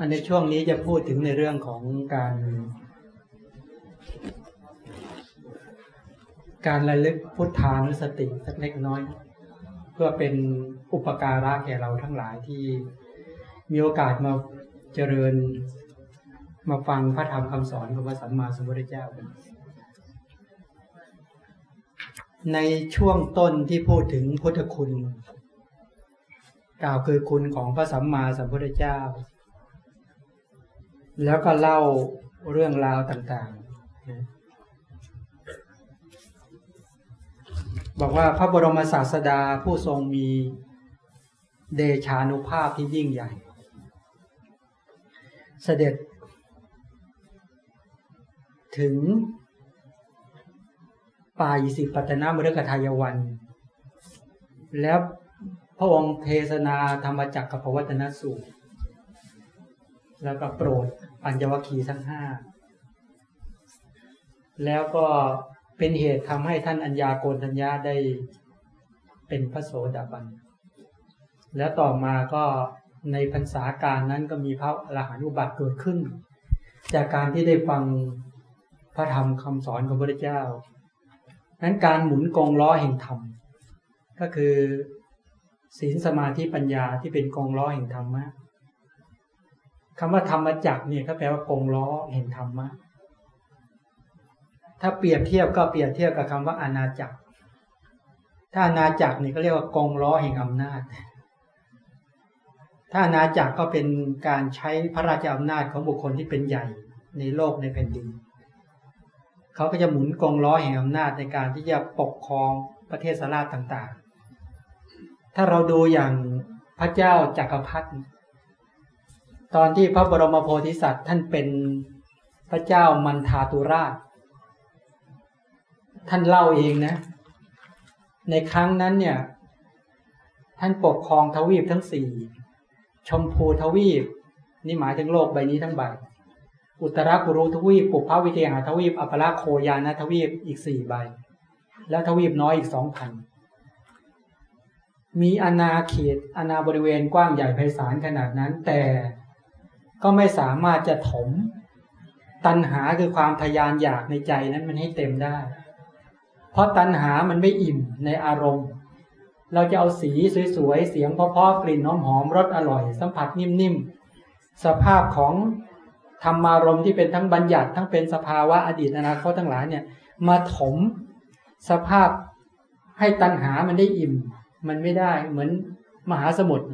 อันในช่วงนี้จะพูดถึงในเรื่องของการ การระลึกพุทธานุสติสักเล็กน้อย เพื่อเป็นอุปการะแก่เราทั้งหลายที่มีโอกาสมาเจริญมาฟังพระธรรมคำสอนของพระสัมมาสัมพุทธเจ้ากันในช่วงต้นที่พูดถึงพุทธคุณ กล่าวคือคุณของพระสัมมาสัมพุทธเจ้า แล้วก็เล่าเรื่องราวต่างๆ บอกว่าพระบรมศาสดาผู้ทรงมีเดชานุภาพที่ยิ่งใหญ่ เสด็จ ถึงป่าอิสิปตนามฤกทายวัน แล้วพระองค์เทศนาธรรมจักรกับพวัตนสูตร แล้วก็โปรด ปัญญวคีทั้งห้าแล้วก็เป็นเหตุทำให้ท่านอัญญาโกณทัญญาได้เป็นพระโสดาบัน แล้วต่อมาก็ในพรรษาการนั้นก็มีพระอรหันต์อุบัติเกิดขึ้น จากการที่ได้ฟังพระธรรมคำสอนของพระเจ้า นั้นการหมุนกองล้อแห่งธรรม ก็คือศีลสมาธิปัญญาที่เป็นกองล้อแห่งธรรมะ คำว่าธรรมจักเนี่ยก็แปลว่ากองล้อแห่งธรรมะ ถ้าเปรียบเทียบก็เปรียบเทียบกับคำว่าอาณาจักร ถ้าอาณาจักรนี่ก็เรียกว่ากองล้อแห่งอำนาจ ถ้าอาณาจักรก็เป็นการใช้พระราชอำนาจของบุคคลที่เป็นใหญ่ในโลกในแผ่นดิน เขาก็จะหมุนกองล้อแห่งอำนาจในการที่จะปกครองประเทศสาราต่างๆ ถ้าเราดูอย่างพระเจ้าจักรพรรดิ ตอนที่พระบรมโพธิสัตว์ท่านเป็นพระเจ้ามันทาตุราช ท่านเล่าเองนะ ในครั้งนั้นเนี่ย ท่านปกครองทวีปทั้งสี่ชมพูทวีป นี่หมายถึงโลกใบนี้ทั้งใบ อุตรากุรุทวีป ปุพพวิเทหาทวีป อัปราโคยานาทวีปอีกสี่ใบ แล้วทวีปน้อยอีกสองพันมีอาณาเขตอาณาบริเวณกว้างใหญ่ไพศาลขนาดนั้น แต่ ก็ไม่สามารถจะถม ตัณหาคือความทยานอยากในใจนั้นมันให้เต็มได้ เพราะตัณหามันไม่อิ่มในอารมณ์ เราจะเอาสีสวยๆ เสียงเพราะๆกลิ่นหอมๆรสอร่อย สัมผัสนิ่มๆ สภาพของธรรมารมที่เป็นทั้งบัญญัติทั้งเป็นสภาวะอดีตอนาคตทั้งหลายเนี่ย มาถมสภาพให้ตัณหามันได้อิ่ม มันไม่ได้เหมือนมหาสมุทร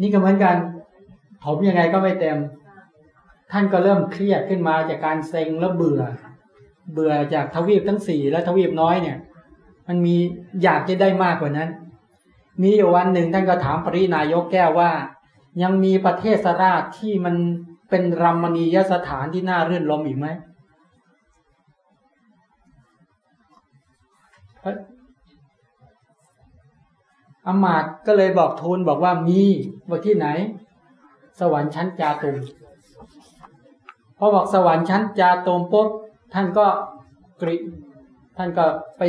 นี่ก็เหมือนกัน ถมยังไงก็ไม่เต็ม ท่านก็เริ่มเครียดขึ้นมาจากการเซ็งแล้วเบื่อ เบื่อจากทวีปทั้งสี่และทวีปน้อยเนี่ย มันมีอยากจะได้มากกว่านั้น มีอยู่วันหนึ่งท่านก็ถามปรินายกแก้วว่า ยังมีประเทศสราชที่มันเป็นรัมณียสถานที่น่าเรื่นรมอีกไหมอมาตก็เลยบอกทูลบอกว่ามีว่าที่ไหน สวรรค์ชั้นจาตุมพอบอกสวรรค์ชั้นจาตุมปุ๊บท่านก็กรีท่านก็ไป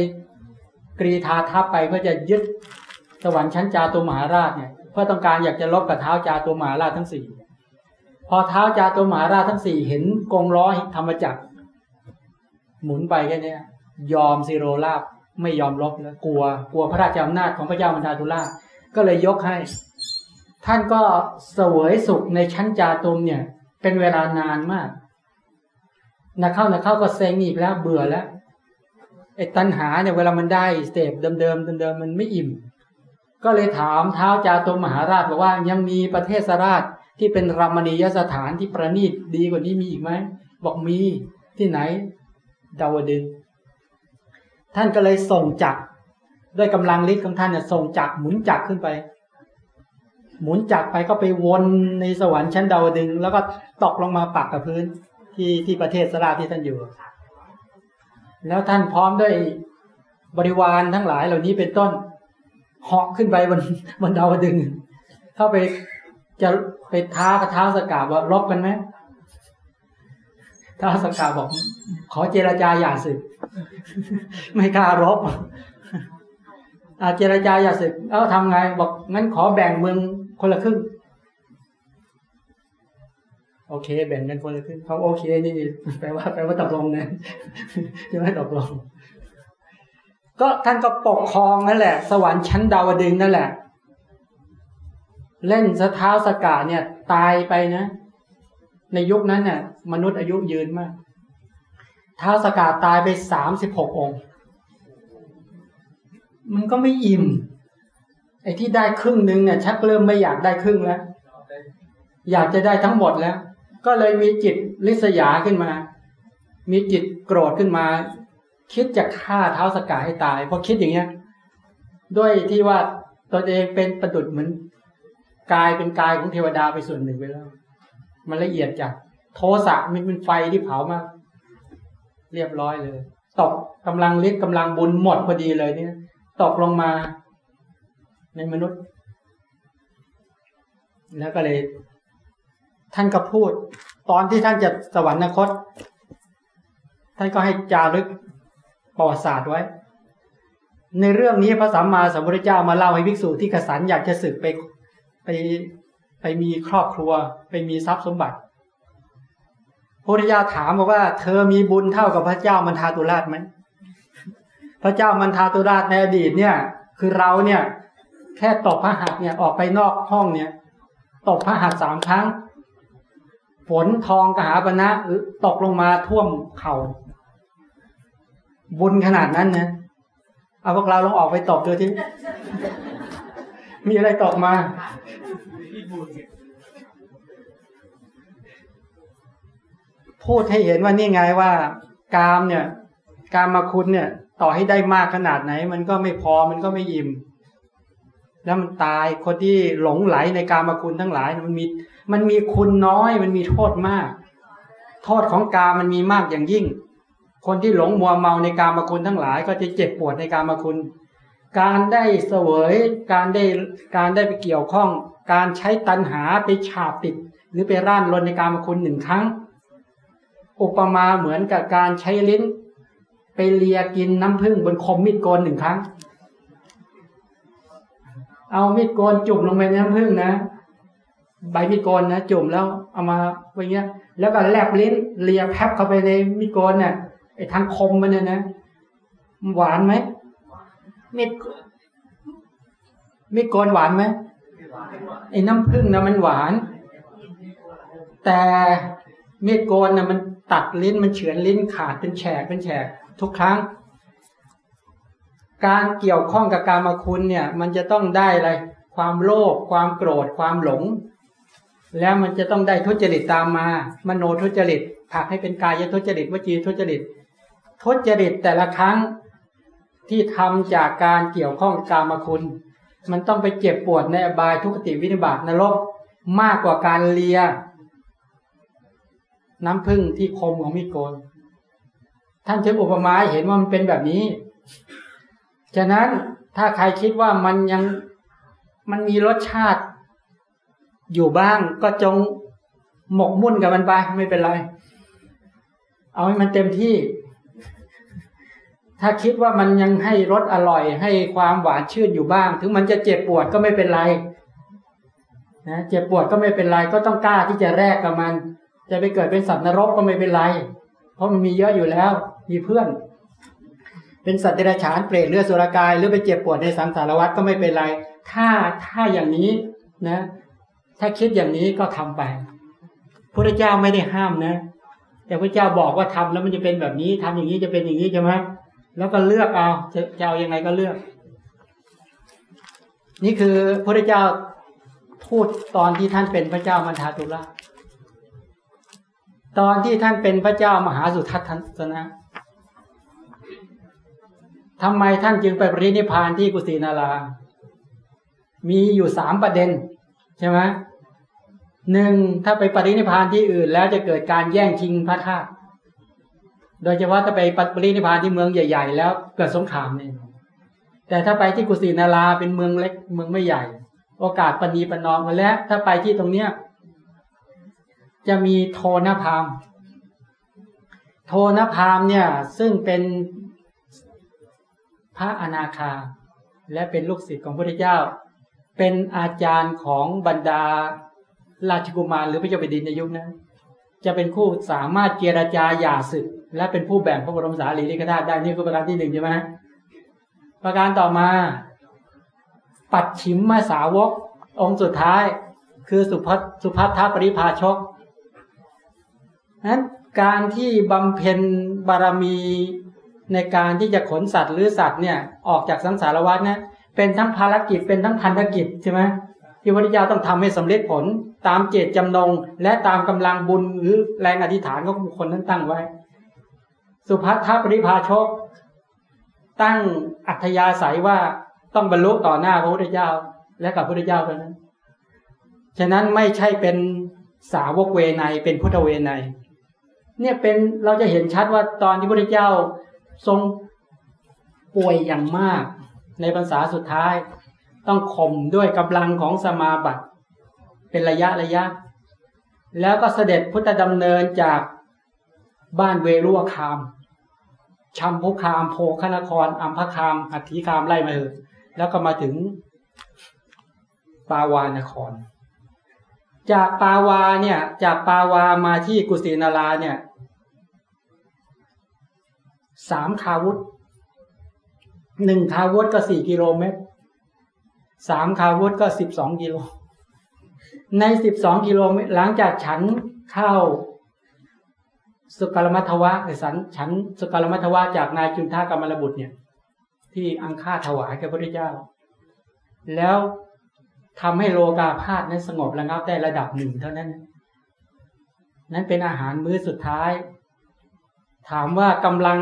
กรีธาทัพไปเพื่อจะยึดสวรรค์ชั้นจาตุมหาราชเนี่ยเพื่อต้องการอยากจะลบกับเท้าจาตัวหาราชทั้งสี่พอเท้าจาตัวหาราชทั้งสี่เห็นกงล้อธรรมจักร หมุนไปแค่นี้ยอมซีโรลาบไม่ยอมลบแล้วกลัว กลัวพระราชอำนาจของพระเจ้ามันดาตุลาก็เลยยกให้ ท่านก็เสวยสุขในชั้นจาตุมเนี่ย เป็นเวลานานมากนักเข้านักเข้าก็เซ็งอีกแล้วเบื่อแล้วไอ้ตัณหาเนี่ยเวลามันได้สเตปเดิมๆเดิมๆมันไม่อิ่ม ก็เลยถามเท้าจาตุมมหาราชบอกว่ายังมีประเทศสราชที่เป็นรามณียสถานที่ประณีตดีกว่านี้มีอีกไหมบอกมีที่ไหน ดาวดึงท่านก็เลยส่งจักรด้วยกำลังฤทธิ์ของท่านเนี่ยส่งจักรหมุนจักรขึ้นไป หมุนจักไปก็ไปวนในสวรรค์ชั้นดาวดึง แล้วก็ตกลงมาปักกับพื้นที่ที่ประเทศสราที่ท่านอยู่ แล้วท่านพร้อมด้วยบริวารทั้งหลายเหล่านี้เป็นต้นเหาะขึ้นไปบนบนดาวดึง เข้าไปจะไปท้ากระท้าสกาบว่ารบกันไหมท้าสกาบอก ขอเจรจาอย่าสึก ไม่กล้ารบอาเจรจาอย่าสึก เอ้าทำไงบอกงั้นขอแบ่งเมือง คนละครึ่ง โอเค แบ่งกันคนละครึ่งเขาโอเคนี่แปลว่าแปลว่าตกลงนะใช่ไหมตกลง ก็ท่านก็ปกครองนั่นแหละ สวรรค์ชั้นดาวดึงนั่นแหละ เล่นสท้าสกาเนี่ย ตายไปนะ ในยุคนั้นเนี่ยมนุษย์อายุยืนมากท้าสกาตายไปสามสิบหกองค์ มันก็ไม่อิ่ม ไอ้ที่ได้ครึ่งหนึ่งเนี่ยชักเริ่มไม่อยากได้ครึ่งแล้ว อยากจะได้ทั้งหมดแล้ว ก็เลยมีจิตลิษยาขึ้นมา มีจิตโกรธขึ้นมา คิดจะฆ่าเท้าสกาให้ตายพอคิดอย่างเงี้ย ด้วยที่ว่าตนเองเป็นประดุดเหมือนกายเป็นกายของเทวดาไปส่วนหนึ่งไปแล้ว มันละเอียดจากโทสะมันเป็นไฟที่เผามาก เรียบร้อยเลย ตกกำลังฤทธิ์กำลังบุญหมดพอดีเลยเนี่ย ตกลงมา ในมนุษย์ แล้วก็เลย ท่านก็พูด ตอนที่ท่านจะสวรรคต ท่านก็ให้จารึกประวัติศาสตร์ไว้ ในเรื่องนี้พระสัมมาสัมพุทธเจ้ามาเล่าให้ภิกษุที่กสันอยากจะศึกไปไปไปมีครอบครัว ไปมีทรัพย์สมบัติพุทธเจ้าถามบอกว่า เธอมีบุญเท่ากับพระเจ้ามันทาตุราชไหมพระเจ้ามันทาตุราชในอดีตเนี่ย คือเราเนี่ย แค่ตบพระหัตเนี่ยออกไปนอกห้องเนี่ยตบพระหัตสามครั้งฝนทองกหาปณะตกลงมาท่วมเขา่าบุญขนาดนั้นนะเอาพวกเราลองออกไปตบดูที่มีอะไรตกมา พูดให้เห็นว่านี่ไงว่ากามเนี่ย กามมาคุณเนี่ย ต่อให้ได้มากขนาดไหน มันก็ไม่พอมันก็ไม่อิ่ม แล้วมันตายคนที่หลงไหลในกามาคุณทั้งหลาย มันมีมันมีคุณน้อย มันมีโทษมาก โทษของกามันมีมากอย่างยิ่ง คนที่หลงมัวเมาในกามาคุณทั้งหลาย ก็จะเจ็บปวดในกามาคุณ การได้เสวย การได้การได้ไปเกี่ยวข้อง การใช้ตันหาไปฉาบติด หรือไปร่านรนในกามาคุณหนึ่งครั้ง อุปมาเหมือนกับการใช้ลิ้น ไปเลียกินน้ำผึ้งบนคมมีดโกนหนึ่งครั้ง เอามีดโกนจุ่มลงไปในน้ำผึ้งนะใบมีดโกนนะจุ่มแล้วเอามาไว้เงี้ย แล้วก็แลบลิ้นเลียแพบเข้าไปในมีดโกนเนี่ยไอ้ทางคมมันเนี่ยนะหวานไหมมีดมีดโกนหวานไหมไอ้น้ำผึ้งนะมันหวาน แต่มีดโกนนะมันตัดลิ้นมันเฉือนลิ้นขาดเป็นแฉกเป็นแฉกทุกครั้ง การเกี่ยวข้องกับการมาคุณเนี่ย มันจะต้องได้อะไร ความโลภความโกรธความหลง แล้วมันจะต้องได้ทุจริตตามมา มโนทุจริตผักให้เป็นกายทุจริตวจีทุจริตทุจริตแต่ละครั้งที่ทำจากการเกี่ยวข้องกามาคุณ มันต้องไปเจ็บปวดในอบายทุกติวินิบาตนรกมากกว่าการเลีย น้ำพึ่งที่คมของมีโกน ท่านเชิงอุปมาเห็นว่ามันเป็นแบบนี้ ฉะนั้นถ้าใครคิดว่ามันยังมันมีรสชาติอยู่บ้างก็จงหมกมุ่นกับมันไปไม่เป็นไร เอาให้มันเต็มที่ ถ้าคิดว่ามันยังให้รสอร่อย ให้ความหวานชื่นอยู่บ้าง ถึงมันจะเจ็บปวดก็ไม่เป็นไรนะเจ็บปวดก็ไม่เป็นไร ก็ต้องกล้าที่จะแลกกับมัน จะไปเกิดเป็นสัตว์นรกก็ไม่เป็นไร เพราะมันมีเยอะอยู่แล้ว มีเพื่อน เป็นสัตว์เดรัจฉานเปรตเลือดสุรกาย หรือไปเจ็บปวดในสังสารวัฏก็ไม่เป็นไร ถ้าถ้าอย่างนี้นะ ถ้าคิดอย่างนี้ก็ทำไปพระเจ้าไม่ได้ห้ามนะ แต่พระเจ้าบอกว่าทำแล้วมันจะเป็นแบบนี้ทำอย่างนี้จะเป็นอย่างนี้ใช่ไหมแล้วก็เลือกเอาจะจะเอายังไงก็เลือก นี่คือพระเจ้าพูดตอนที่ท่านเป็นพระเจ้ามันทาตุลาตอนที่ท่านเป็นพระเจ้ามหาสุทัศนะ ทำไมท่านจึงไปปรินิพานที่กุสินารา มีอยู่สามประเด็น ใช่ไหมหนึ่งถ้าไปปรินิพานที่อื่น แล้วจะเกิดการแย่งชิงพระธาตุโดยเฉพาะถ้าไปปรินิพานที่เมืองใหญ่ ๆ แล้วเกิดสงครามเนี่ยแต่ถ้าไปที่กุสินาราเป็นเมืองเล็กเมืองไม่ใหญ่ โอกาสปณีปนอมมาแล้ว ถ้าไปที่ตรงเนี้ยจะมีโทนพาม โทนพามเนี่ย ซึ่งเป็น พระอนาคา และเป็นลูกศิษย์ของพระพุทธเจ้า เป็นอาจารย์ของบรรดาราชกุมารหรือพระเจ้าแผ่นดินในยุคนั้นจะเป็นคู่สามารถเจรจาหย่าศึก และเป็นผู้แบ่งพระบรมสารีริกธาตุได้นี่คือประการที่หนึ่งใช่ไหมประการต่อมา ปัดฉิมมาสาวก องค์สุดท้าย คือสุพัทสุพัทธปริภาชกนั้นการที่บำเพ็ญบารมี ในการที่จะขนสัตว์หรือสัตว์เนี่ยออกจากสังสารวัฏนะเป็นทั้งภารกิจเป็นทั้งพันธกิจใช่ไหมที่พระพุทธเจ้าต้องทำให้สำเร็จผลตามเจตจำนง และตามกำลังบุญหรือแรงอธิษฐานของบุคคลนั้นตั้งไว้ สุภัททปริภาชก ตั้งอัธยาศัยว่าต้องบรรลุต่อหน้าพระพุทธเจ้าและกับพระพุทธเจ้าเท่านั้น ฉะนั้นไม่ใช่เป็นสาวกเวไนเป็นพุทธเวไนเนี่ยเป็นเราจะเห็นชัดว่าตอนที่พระพุทธเจ้า ทรงป่วยอย่างมาก ในภาษาสุดท้าย ต้องข่มด้วยกำลังของสมาบัติ เป็นระยะระยะ แล้วก็เสด็จพุทธดำเนินจากบ้านเวรุวคามชัมพุคามโพคนครอัมพคาม อัฐิคามไล่มาเถอแล้วก็มาถึงปาวานคร จากปาวาเนี่ย จากปาวามาที่กุสินาราเนี่ย สามคาวุธหนึ่งคาวุธก็สี่กิโลเมตรสามคาวุธก็สิบสองกิโล ในสิบสองกิโลเมตรหลังจากฉันเข้าสุกรมัทวะหรือสันฉันสุกรมัทวะจากนายจุนท่ากรรมรบุตรเนี่ย ที่อังคาถวายแก่พระพุทธเจ้า แล้วทำให้โลกาพาธนั้นสงบระงับได้ระดับหนึ่งเท่านั้น นั้นเป็นอาหารมื้อสุดท้าย ถามว่ากำลัง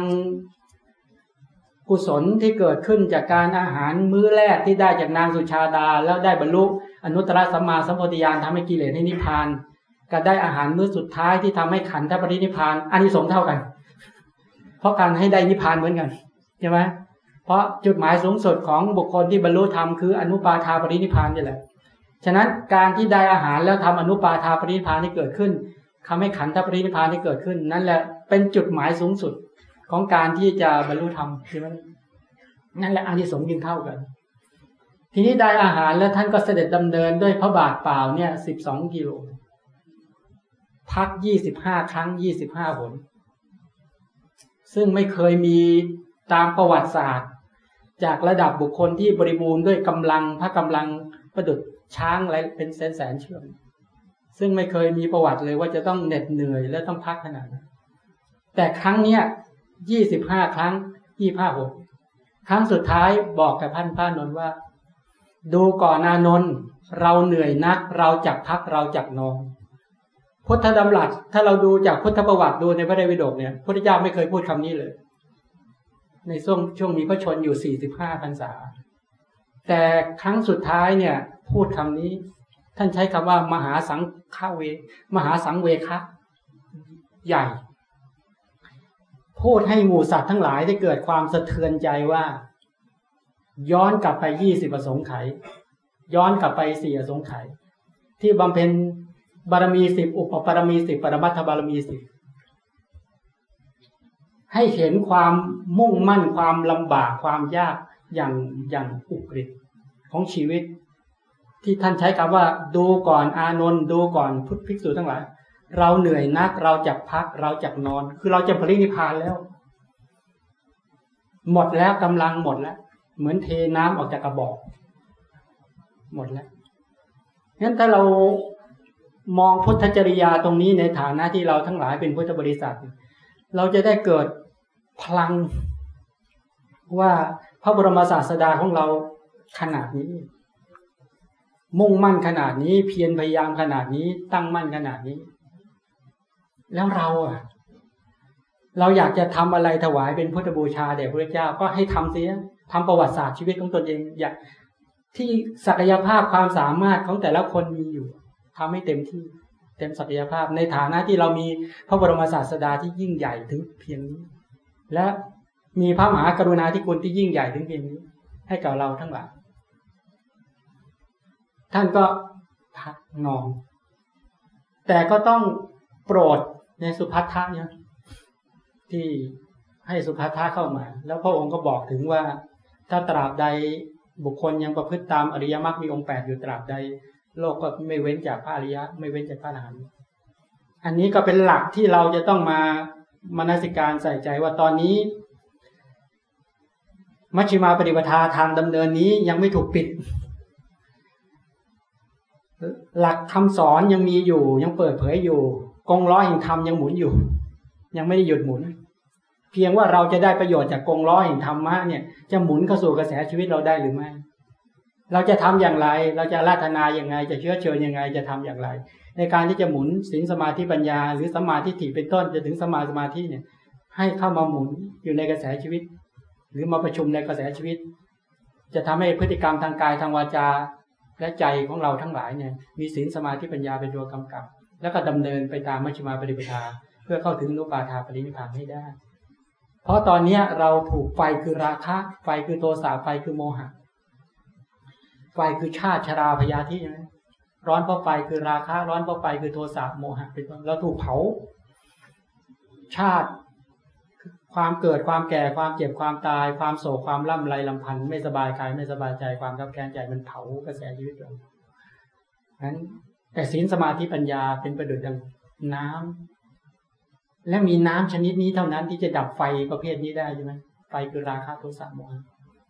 กุศลที่เกิดขึ้นจากการอาหารมื้อแรกที่ได้จากนางสุชาดา แล้วได้บรรลุอนุตตรสัมมาสัมปวิญาณทำให้กิเลสให้นิพพานก็ได้อาหารมื้อสุดท้ายที่ทำให้ขันธปรินิพพานอันนี้สงเท่ากัน เพราะการให้ได้นิพพานเหมือนกันใช่ไหมเพราะจุดหมายสูงสุดของบุคคลที่บรรลุธรรมคืออนุปาทาปรินิพพานนี่แหละฉะนั้นการที่ได้อาหารแล้วทำอนุปาทาปรินิพพานที่เกิดขึ้นทำให้ขันธปรินิพพานที่เกิดขึ้น นั่นแหละ เป็นจุดหมายสูงสุดของการที่จะบรรลุธรรมใช่ไหมนั่นแหละอานิสงส์ยิงเท่ากัน ทีนี้ได้อาหารแล้วท่านก็เสด็จดำเนินด้วยพระบาทเปล่าเนี่ยสิบสองกิโล พักยี่สิบห้าครั้งยี่สิบห้าหน ซึ่งไม่เคยมีตามประวัติศาสตร์ จากระดับบุคคลที่บริบูรณ์ด้วยกำลังพระกำลังประดุดช้างอะไรเป็นแสนแสนเชือกซึ่งไม่เคยมีประวัติเลยว่าจะต้องเหน็ดเหนื่อยและต้องพักขนาดนั้น แต่ครั้งเนี้ยยี่สิบห้าครั้งยี่ห้าหกครั้งสุดท้ายบอกกับท่านพระนนท์ว่า ดูก่อนานนท์เราเหนื่อยนัก เราจักพักเราจักนอนพุทธดำรัสถ้าเราดูจากพุทธประวัติดูในพระไตรปิฎกเนี่ยพุทธเจ้าไม่เคยพูดคำนี้เลย ในช่วงช่วงมีพระชนอยู่สี่สิบห้าพรรษา แต่ครั้งสุดท้ายเนี่ย พูดคำนี้ ท่านใช้คำว่ามหาสังฆเว มหาสังเวคะใหญ่ พูดให้หมู่สัตว์ทั้งหลายได้เกิดความสะเทือนใจว่า ย้อนกลับไปยี่สิบประสงค์ไข ย้อนกลับไปสี่ประสงค์ไข ที่บำเพ็ญบารมีสิบอุปปารมีสิบปรมัตถบารมีสิบให้เห็นความมุ่งมั่นความลำบากความยากอย่างอย่างอุกฤษของชีวิต ที่ท่านใช้คำว่า ดูก่อนอานนท์ดูก่อนพุทธภิกษุทั้งหลาย เราเหนื่อยนัก เราจะพักเราจะนอน คือเราจะผลินิพานแล้ว หมดแล้วกำลังหมดแล้ว เหมือนเทน้ำออกจากกระบอก หมดแล้วงั้นถ้าเรามองพุทธจริยาตรงนี้ในฐานะที่เราทั้งหลายเป็นพุทธบริษัท เราจะได้เกิดพลังว่าพระบรมศาสดาของเราขนาดนี้ มุ่งมั่นขนาดนี้ เพียรพยายามขนาดนี้ ตั้งมั่นขนาดนี้ แล้วเราอะ เราอยากจะทำอะไรถวายเป็นพุทธบูชาแด่พระเจ้าก็ให้ทำเสียทำประวัติศาสตร์ชีวิตของตนเอง อยากที่ศักยภาพความสามารถของแต่ละคนมีอยู่ทำให้เต็มที่เต็มศักยภาพในฐานะที่เรามีพระบรมศาสดาที่ยิ่งใหญ่ถึงเพียงนี้ และมีพระมหากรุณาธิคุณที่ยิ่งใหญ่ถึงเพียงนี้ ให้กับเราทั้งหลายท่านก็พักนอนแต่ก็ต้องโปรด ในสุภัททะเนี่ยที่ให้สุภัททะเข้ามา แล้วพระองค์ก็บอกถึงว่า ถ้าตราบใดบุคคลยังประพฤติตามอริยมรรคมีองค์แปดอยู่ตราบใด โลกก็ไม่เว้นจากพระอริยะ ไม่เว้นจากพระอรหันต์อันนี้ก็เป็นหลักที่เราจะต้องมามนสิการใส่ใจว่าตอนนี้ มัชฌิมาปฏิปทาทางดำเนินนี้ยังไม่ถูกปิด หลักคำสอนยังมีอยู่ยังเปิดเผยอยู่ กงล้อแห่งธรรมยังหมุนอยู่ ยังไม่ได้หยุดหมุน เพียงว่าเราจะได้ประโยชน์จากกงล้อแห่งธรรมะเนี่ยจะหมุนเข้าสู่กระแสชีวิตเราได้หรือไม่ เราจะทำอย่างไร เราจะราธนาอย่างไง จะเชื้อเชิญยังไง จะทำอย่างไร ในการที่จะหมุนศีลสมาธิปัญญา หรือสมาธิถิเป็นต้นจะถึงสมาสมาธิเนี่ย ให้เข้ามาหมุนอยู่ในกระแสชีวิต หรือมาประชุมในกระแสชีวิต จะทำให้พฤติกรรมทางกายทางวาจาและใจของเราทั้งหลายเนี่ยมีศีลสมาธิปัญญาเป็นตัวกำกับ แล้วก็ดำเนินไปตามมัชฌิมาปฏิปทา เพื่อเข้าถึงนุปาทาปรินิพานให้ได้ เพราะตอนเนี้ยเราถูกไฟคือราคะ ไฟคือโทสะไฟคือโมหะ ไฟคือชาติชราพยาธิใช่ไหมร้อนเพราะไฟคือราคะ ร้อนเพราะไฟคือโทสะโมหะเป็นต้นเราถูกเผา ชาติความเกิดความแก่ความเจ็บความตาย ความโศกความล่ำไรลำพันธ์ไม่สบายกายไม่สบายใจความกับแค้นใจมันเผากระแสชีวิตเรานั้น แต่ศีลสมาธิปัญญาเป็นประดุจดังน้ำและมีน้ำชนิดนี้เท่านั้นที่จะดับไฟประเภทนี้ได้ใช่ไหมไฟคือราคะโทสะโมหะ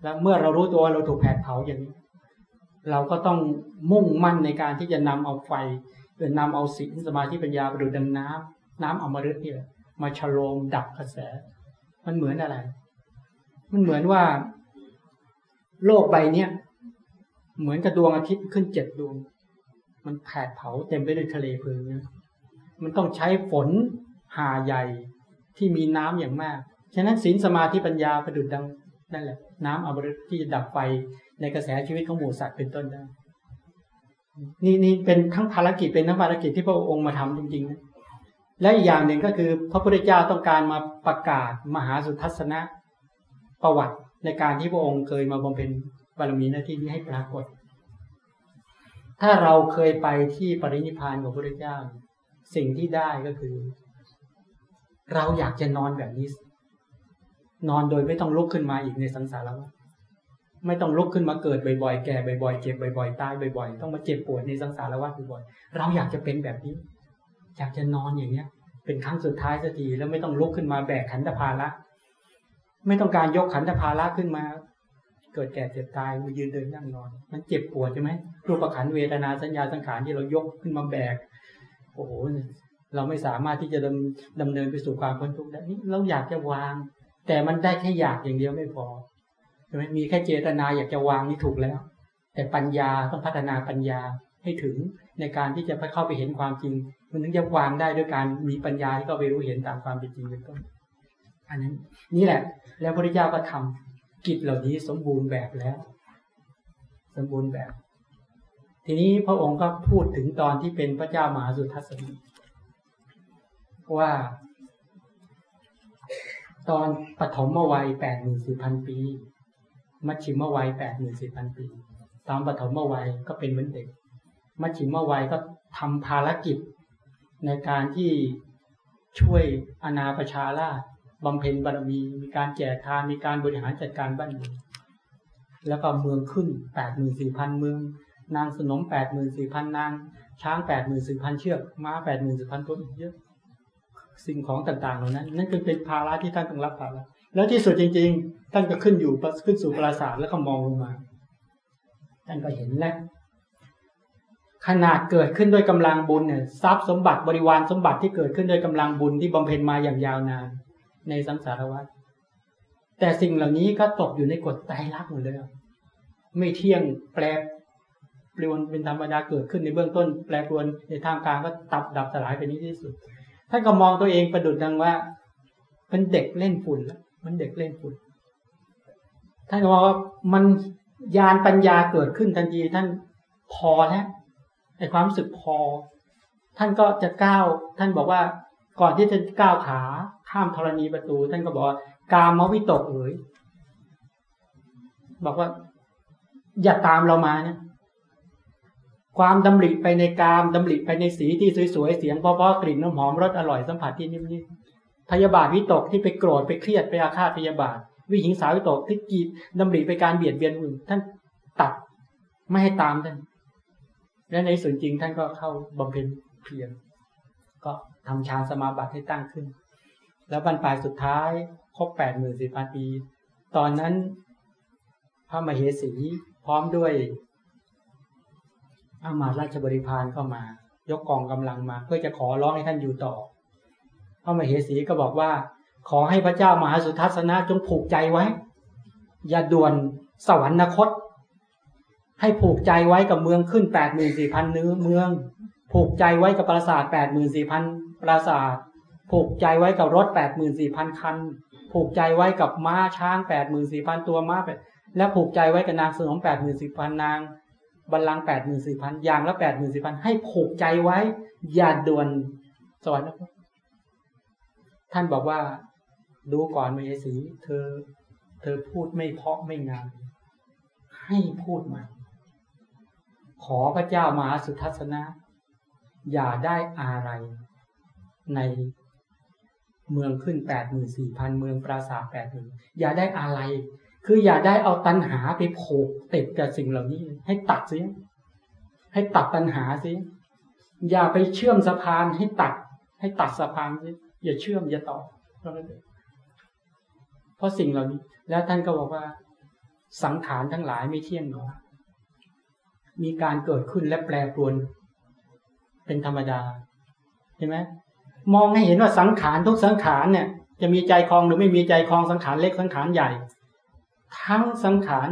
แล้วเมื่อเรารู้ตัวเราถูกแผดเผาอย่างนี้ เราก็ต้องมุ่งมั่นในการที่จะนำเอาไฟหรือนำเอาศีลสมาธิปัญญาประดุจดังน้ำน้ำอมฤตเนี่ยมาฉโลมดับกระแส มันเหมือนอะไร มันเหมือนว่า โลกใบเนี้ยเหมือนกับดวงอาทิตย์ขึ้นเจ็ดดวง มันแผดเผาเต็มไปด้วยทะเลเพลิงเนี่ยมันต้องใช้ฝนหาใหญ่ที่มีน้ำอย่างมาก ฉะนั้นศีลสมาธิปัญญาประดุดดังนั่นแหละ น้ำอมฤตที่จะดับไฟในกระแสชีวิตของหมูสัตว์เป็นต้นได้ นี่นี่เป็นทั้งภารกิจเป็นทั้งภารกิจที่พระองค์มาทำจริงๆนะและอีกอย่างหนึ่งก็คือ พระพุทธเจ้าต้องการมาประกาศมหาสุทัศนะประวัติในการที่พระองค์เคยมาบำเพ็ญบารมีหน้าที่นี้ให้ปรากฏ ถ้าเราเคยไปที่ปรินิพานของพระพุทธเจ้า สิ่งที่ได้ก็คือ เราอยากจะนอนแบบนี้ นอนโดยไม่ต้องลุกขึ้นมาอีกในสังสารวัฏไม่ต้องลุกขึ้นมาเกิดบ่อยๆ แก่บ่อยๆ เจ็บบ่อยๆ ตายบ่อยๆ ต้องมาเจ็บปวดในสังสารวัฏบ่อยๆ เราอยากจะเป็นแบบนี้ อยากจะนอนอย่างเนี้ย เป็นครั้งสุดท้ายสักทีแล้วไม่ต้องลุกขึ้นมาแบกขันธภาระ ไม่ต้องการยกขันธภาระขึ้นมา เกิดแก่เจ็บตายมายืนเดินนั่งนอน มันเจ็บปวดใช่ไหมรูปขันเวทนาสัญญาสังขารที่เรายกขึ้นมาแบกโอ้โหเราไม่สามารถที่จะดำดำเนินไปสู่ความพ้นทุกข์ได้นี่เราอยากจะวาง แต่มันได้แค่อยากอย่างเดียวไม่พอใช่ไหมมีแค่เจตนาอยากจะวางนี่ถูกแล้ว แต่ปัญญาต้องพัฒนาปัญญาให้ถึงในการที่จะเข้าไปเห็นความจริง มันถึงจะวางได้ด้วยการมีปัญญาที่เข้าไปรู้เห็นตามความเป็นจริงเป็นต้นอันนั้นนี่แหละ แล้วพระพุทธเจ้าก็ทำ กิจเหล่านี้สมบูรณ์แบบแล้ว สมบูรณ์แบบ ทีนี้พระองค์ก็พูดถึงตอนที่เป็นพระเจ้ามหาสุทัศนีว่า ตอนปฐมวัยแปดหมื่นสี่พันปี มัชชิมวัยแปดหมื่นสี่พันปี ตอนปฐมวัยก็เป็นเหมือนเด็ก มัชชิมวัยก็ทำภารกิจในการที่ช่วยอนาประชาราช บำเพ็ญบารมี มีการแจกทาน มีการบริหารจัดการบ้านเมืองแล้วก็เมืองขึ้นแปดหมื่นสี่พันเมือง นางสนมแปดหมื่นสี่พันนาง ช้างแปดหมื่นสี่พันเชือก ม้าแปดหมื่นสี่พันตัวอีกเยอะ สิ่งของต่างๆเหล่านั้น นั่นคือเป็นภาระที่ท่านต้องรับภาระแล้วที่สุดจริง ๆ ท่านก็ขึ้นอยู่ขึ้นสู่ปราสาทแล้วก็มองลงมา ท่านก็เห็นแล้วขนาดเกิดขึ้นด้วยกำลังบุญเนี่ยทรัพย์สมบัติบริวารสมบัติที่เกิดขึ้นด้วยกำลังบุญที่บำเพ็ญมาอย่างยาวนาน ในสังสารวัฏแต่สิ่งเหล่านี้ก็ตกอยู่ในกฎไตรลักษณ์หมดเลยไม่เที่ยงแปรปรวนเป็นธรรมดาเกิดขึ้นในเบื้องต้น แปรปรวนในทางกลางก็ตับดับสลายไปนี้ที่สุดท่านก็มองตัวเองประดุดดังว่าเป็นเด็กเล่นฝุ่นแล้วมันเด็กเล่นฝุ่นท่านก็บอกว่ามันยานปัญญาเกิดขึ้นทันทีท่านพอแล้วไอ้ความรู้สึกพอ ท่านก็จะก้าวท่านบอกว่าก่อนที่จะก้าวขา ข้ามธรณีประตู ท่านก็บอกกามวิตกเอ๋ยบอกว่า อย่าตามเรามาเนี่ยความดำริไปในกามดำริไปในสีที่สวยๆเสียงเพราะๆกลิ่นน้ำหอมรสอร่อยสัมผัสที่นิ่มๆพยาบาทวิตกที่ไปโกรธไปเครียดไปอาฆาตพยาบาท วิหิงสาวิตกที่กีดดำริไปการเบียดเบียนอื่น ท่านตัดไม่ให้ตามท่านและในส่วนจริงท่านก็เข้าบำเพ็ญเพียรก็ทำฌานสมาบัติให้ตั้งขึ้น แล้วบรรปลายสุดท้ายครบแปดหมื่นสี่พันปี ตอนนั้นพระมเหสีพร้อมด้วยอามาตราชบริพารเข้ามา ยกกองกำลังมา เพื่อจะขอร้องให้ท่านอยู่ต่อ พระมเหสีก็บอกว่า ขอให้พระเจ้ามหาสุทัศนะจงผูกใจไว้ อย่าด่วนสวรรคต ให้ผูกใจไว้กับเมืองขึ้นแปดหมื่นสี่พันเนื้อเมือง ผูกใจไว้กับปราสาทแปดหมื่นสี่พันปราสาท ผูกใจไว้กับรถแปดหมื่นสี่พันคัน ผูกใจไว้กับม้าช้างแปดหมื่นสี่พันตัวม้าและผูกใจไว้กับนางสนมแปดหมื่นสี่พันนางบัลลังแปดหมื่นสี่พันอย่างละแปดหมื่นสี่พันให้ผูกใจไว้ อย่าด่วนสวรรค์ท่านบอกว่า ดูก่อนเมสี เธอ เธอพูดไม่เพาะไม่งาม ให้พูดใหม่ ขอพระเจ้ามาสุทัศนะ อย่าได้อะไรใน เมืองขึ้นแปดหมื่นสี่พันเมืองปราสาทแปดหมื่นอย่าได้อะไร คืออย่าได้เอาตัณหาไปโผกติดกับสิ่งเหล่านี้ ให้ตัดสิให้ตัดตัณหาสิอย่าไปเชื่อมสะพานให้ตัด ให้ตัดสะพานสิอย่าเชื่อมอย่าต่อเพราะสิ่งเหล่านี้ แล้วท่านก็บอกว่า สังขารทั้งหลายไม่เที่ยงหรอมีการเกิดขึ้นและแปรปรวนเป็นธรรมดาเห็นไหม มองให้เห็นว่าสังขารทุกสังขารเนี่ย จะมีใจคลองหรือไม่มีใจคลองสังขารเล็กสังขารใหญ่ ทั้งสังขาร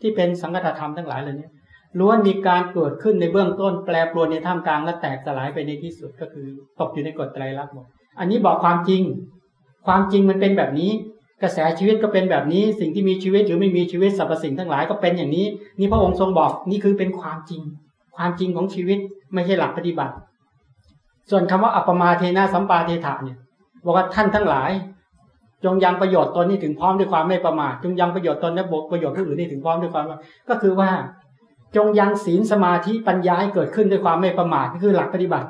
ที่เป็นสังกัตธรรมทั้งหลายเหล่านี้ล้วนมีการเกิดขึ้นในเบื้องต้น แปรปรวนในท่ามกลางและแตกสลายไปในที่สุดก็คือ ตกอยู่ในกฎไตรลักษณ์หมด อันนี้บอกความจริง ความจริงมันเป็นแบบนี้ กระแสชีวิตก็เป็นแบบนี้ สิ่งที่มีชีวิตหรือไม่มีชีวิตสรรพสิ่งทั้งหลายก็เป็นอย่างนี้ นี่พระองค์ทรงบอกนี่คือเป็นความจริง ความจริงของชีวิตไม่ใช่หลักปฏิบัติ ส่วนคำว่าอัปมาเทนะสัมปาเทถาเนี่ยบอกว่าท่านทั้งหลาย จงยังประโยชน์ตนนี้ถึงพร้อมด้วยความไม่ประมาทจงยังประโยชน์ตนและบประโยชน์ผู้อื่นนี่ถึงพร้อมด้วยความก็คือว่า จงยังศีลสมาธิปัญญาให้เกิดขึ้นด้วยความไม่ประมาทคือหลักปฏิบัติ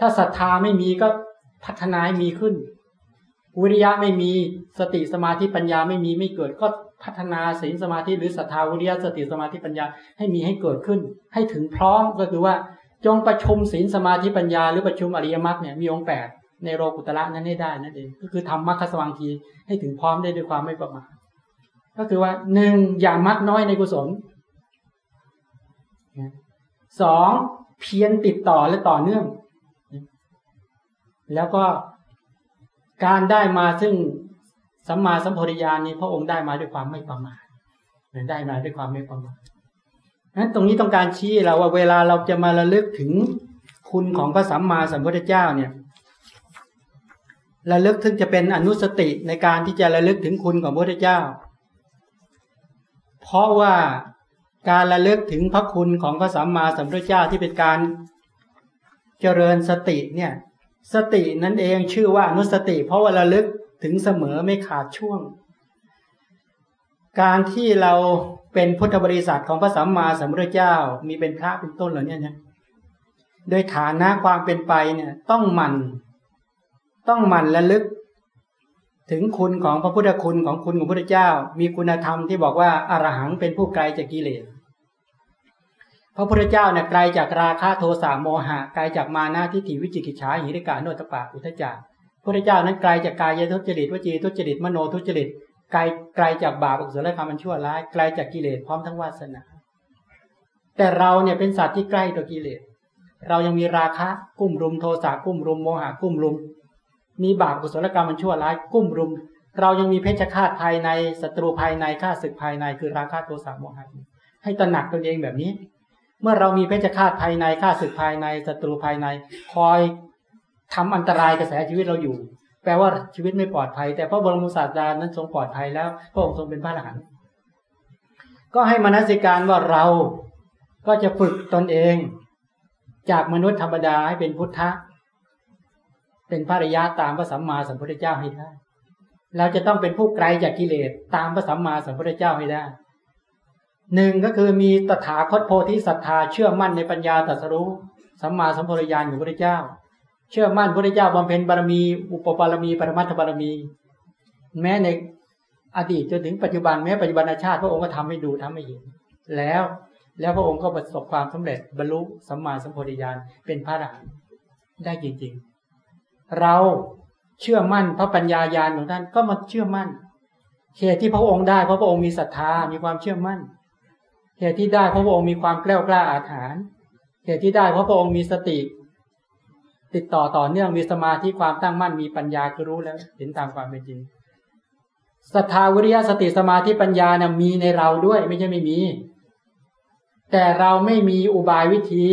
ถ้าศรัทธาไม่มีก็พัฒนาให้มีขึ้น วิริยะไม่มีสติสมาธิปัญญาไม่มีไม่เกิดก็พัฒนาศีลสมาธิหรือศรัทธาวิริยะสติสมาธิปัญญาให้มีให้เกิดขึ้น ให้ถึงพร้อมก็คือว่า จงประชุมศีลสมาธิปัญญาหรือประชุมอริยมรรคเนี่ยมีองค์แปดในโรกุตระนั้นให้ได้นั่นเองก็คือทำมรรคสวังทีให้ถึงพร้อมได้ด้วยความไม่ประมาทก็คือว่าหนึ่งอย่ามักน้อยในกุศลสองเพียรติดต่อและต่อเนื่อง แล้วก็การได้มาซึ่งสัมมาสัมโพธิญาณนี้พระองค์ได้มาด้วยความไม่ประมาทได้มาด้วยความไม่ประมาท นั้นตรงนี้ต้องการชี้เราว่าเวลาเราจะมาระลึกถึงคุณของพระสัมมาสัมพุทธเจ้าเนี่ยระลึกถึงจะเป็นอนุสติในการที่จะระลึกถึงคุณของพระพุทธเจ้า เพราะว่าการระลึกถึงพระคุณของพระสัมมาสัมพุทธเจ้าที่เป็นการเจริญสติเนี่ย สตินั่นเองชื่อว่าอนุสติ เพราะว่าระลึกถึงเสมอไม่ขาดช่วง การที่เราเป็นพุทธบริษัทของพระสัมมาสัมพุทธเจ้า มีเป็นพระเป็นต้นเหล่านี้นะโดยฐานะความเป็นไปเนี่ยต้องหมั่นต้องหมั่นระลึก ถึงคุณของพระพุทธคุณของคุณของพระพุทธเจ้า มีคุณธรรมที่บอกว่าอารหังเป็นผู้ไกลจากกิเลสพระพุทธเจ้าเนี่ยไกลจากราคะโทสะโมหะไกลจากมานะทิฏฐิวิจิกิจฉาหิริกาโนตปะอุทจารพระพุทธเจ้านั้นไกลจากกายทุจริตวจีทุจริตมโนทุจริต ไกลไกลจากบาปอุศลกรรมมันชั่วร้ายไกลจากกิเลสพร้อมทั้งวาสนา แต่เราเนี่ยเป็นสัตว์ที่ใกล้ต่อกิเลส เรายังมีราคะกุ้มรุมโทสะกุ้มรุมโมหะกุ้มรุม มีบาปกุศลกรรมมันชั่วร้ายกุ้มรุม เรายังมีเพชฌฆาตภายในศัตรูภายในฆ่าศึกภายในคือราคะโทสะโมหะให้ตระหนักตัวเองแบบนี้ เมื่อเรามีเพชฌฆาตภายในฆ่าศึกภายในศัตรูภายใน คอยทำอันตรายกระแสชีวิตเราอยู่ แปลว่าชีวิตไม่ปลอดภัย แต่พระบรมศาสดานั้นทรงปลอดภัยแล้ว พระองค์ทรงเป็นพระอรหันต์ก็ให้มนสิการว่าเราก็จะฝึกตนเอง จากมนุษย์ธรรมดาให้เป็นพุทธะเป็นภริยะตามพระสัมมาสัมพุทธเจ้าให้ได้ เราจะต้องเป็นผู้ไกลจากกิเลสตามพระสัมมาสัมพุทธเจ้าให้ได้ หนึ่งก็คือมีตถาคตโพธิศรัทธาเชื่อมั่นในปัญญาตรัสรู้สัมมาสัมพุทธญาณของพระเจ้า เชื่อมั่นพระเจ้าบำเพ็ญบารมี อุปบารมี ปรมัตถบารมี แม้ในอดีตจนถึงปัจจุบันแม้ปัจจุบันชาติพระองค์ก็ทำให้ดูทำให้เห็นแล้วแล้วพระองค์ก็ประสบความสำเร็จบรรลุสัมมาสัมโพุทธญาณเป็นพระอรหันต์ได้จริง ๆ เราเชื่อมั่นพระปัญญายาณของท่านก็มาเชื่อมั่นเหตุที่พระองค์ได้เพราะพระองค์มีศรัทธามีความเชื่อมั่นเหตุที่ได้เพราะพระองค์มีความแกล้วกล้าอาถรรพ์เหตุที่ได้เพราะพระองค์มีสติ ติดต่อต่อเนื่องมีสมาธิความตั้งมั่นมีปัญญาคือรู้แล้วเห็นตามความเป็นจริงศรัทธาวิริยะสติสมาธิปัญญาเนี่ยมีในเราด้วยไม่ใช่ไม่มี แต่เราไม่มีอุบายวิธี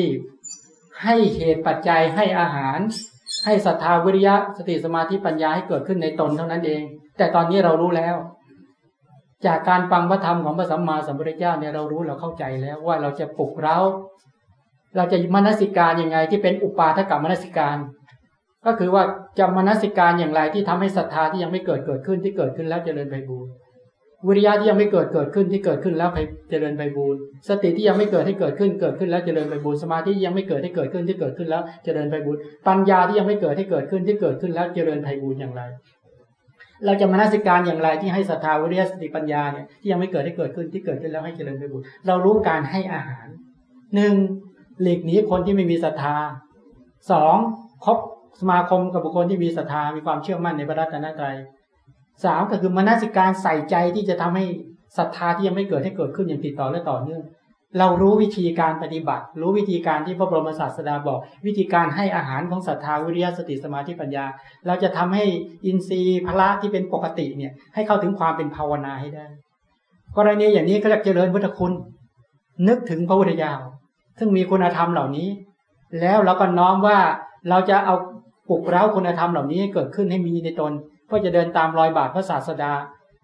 ให้เหตุปัจจัยให้อาหาร ให้ศรัทธาวิริยะสติสมาธิปัญญาให้เกิดขึ้นในตนเท่านั้นเอง แต่ตอนนี้เรารู้แล้ว จากการฟังพระธรรมของพระสัมมาสัมพุทธเจ้าเนี่ยเรารู้เราเข้าใจแล้วว่าเราจะปลุกเรา เราจะมนสิการยังไงที่เป็นอุปาทกรรมมนสิการ ก็คือว่าจะมนสิการอย่างไรที่ทำให้ศรัทธาที่ยังไม่เกิดเกิดขึ้นที่เกิดขึ้นแล้วเจริญไปบูรวิริยะที่ยังไม่เกิดเกิดขึ้นที่เกิดขึ้นแล้วไปเจริญไปบูรสติที่ยังไม่เกิดให้เกิดขึ้นเกิดขึ้นแล้วเจริญไปบูรสมาธิยังไม่เกิดให้เกิดขึ้นที่เกิดขึ้นแล้วเจริญไปบูรปัญญาที่ยังไม่เกิดให้เกิดขึ้นที่เกิดขึ้นแล้วเจริญไปบูรอย่างไร เราจะมนสิการอย่างไรที่ให้ศรัทธาวิริยะสติปัญญาเนี่ยที่ยังไม่เกิดให้เกิดขึ้นที่เกิดขึ้นแล้วให้เจริญไปบูรเรารู้การให้อาหารหนึ่ง หลีกหนีคนที่ไม่มีศรัทธาสองคบสมาคมกับบุคคลที่มีศรัทธามีความเชื่อมั่นในพระรัตนตรัยสามก็คือมนสิการใส่ใจที่จะทำให้ศรัทธาที่ยังไม่เกิดให้เกิดขึ้นอย่างติดต่อและต่อเนื่อง เรารู้วิธีการปฏิบัติ รู้วิธีการที่พระบรมศาสดาบอก วิธีการให้อาหารของศรัทธาวิริยะสติสมาธิปัญญา เราจะทำให้อินทรีย์พละที่เป็นปกติเนี่ยให้เข้าถึงความเป็นภาวนาให้ได้กรณีอย่างนี้ก็จะเจริญพุทธคุณ นึกถึงพระพุทธเจ้า ซึ่งมีคุณธรรมเหล่านี้ แล้วเราก็น้อมว่าเราจะเอาปลุกเร้าคุณธรรมเหล่านี้ให้เกิดขึ้นให้มีในตน เพื่อจะเดินตามรอยบาทพระศาสดา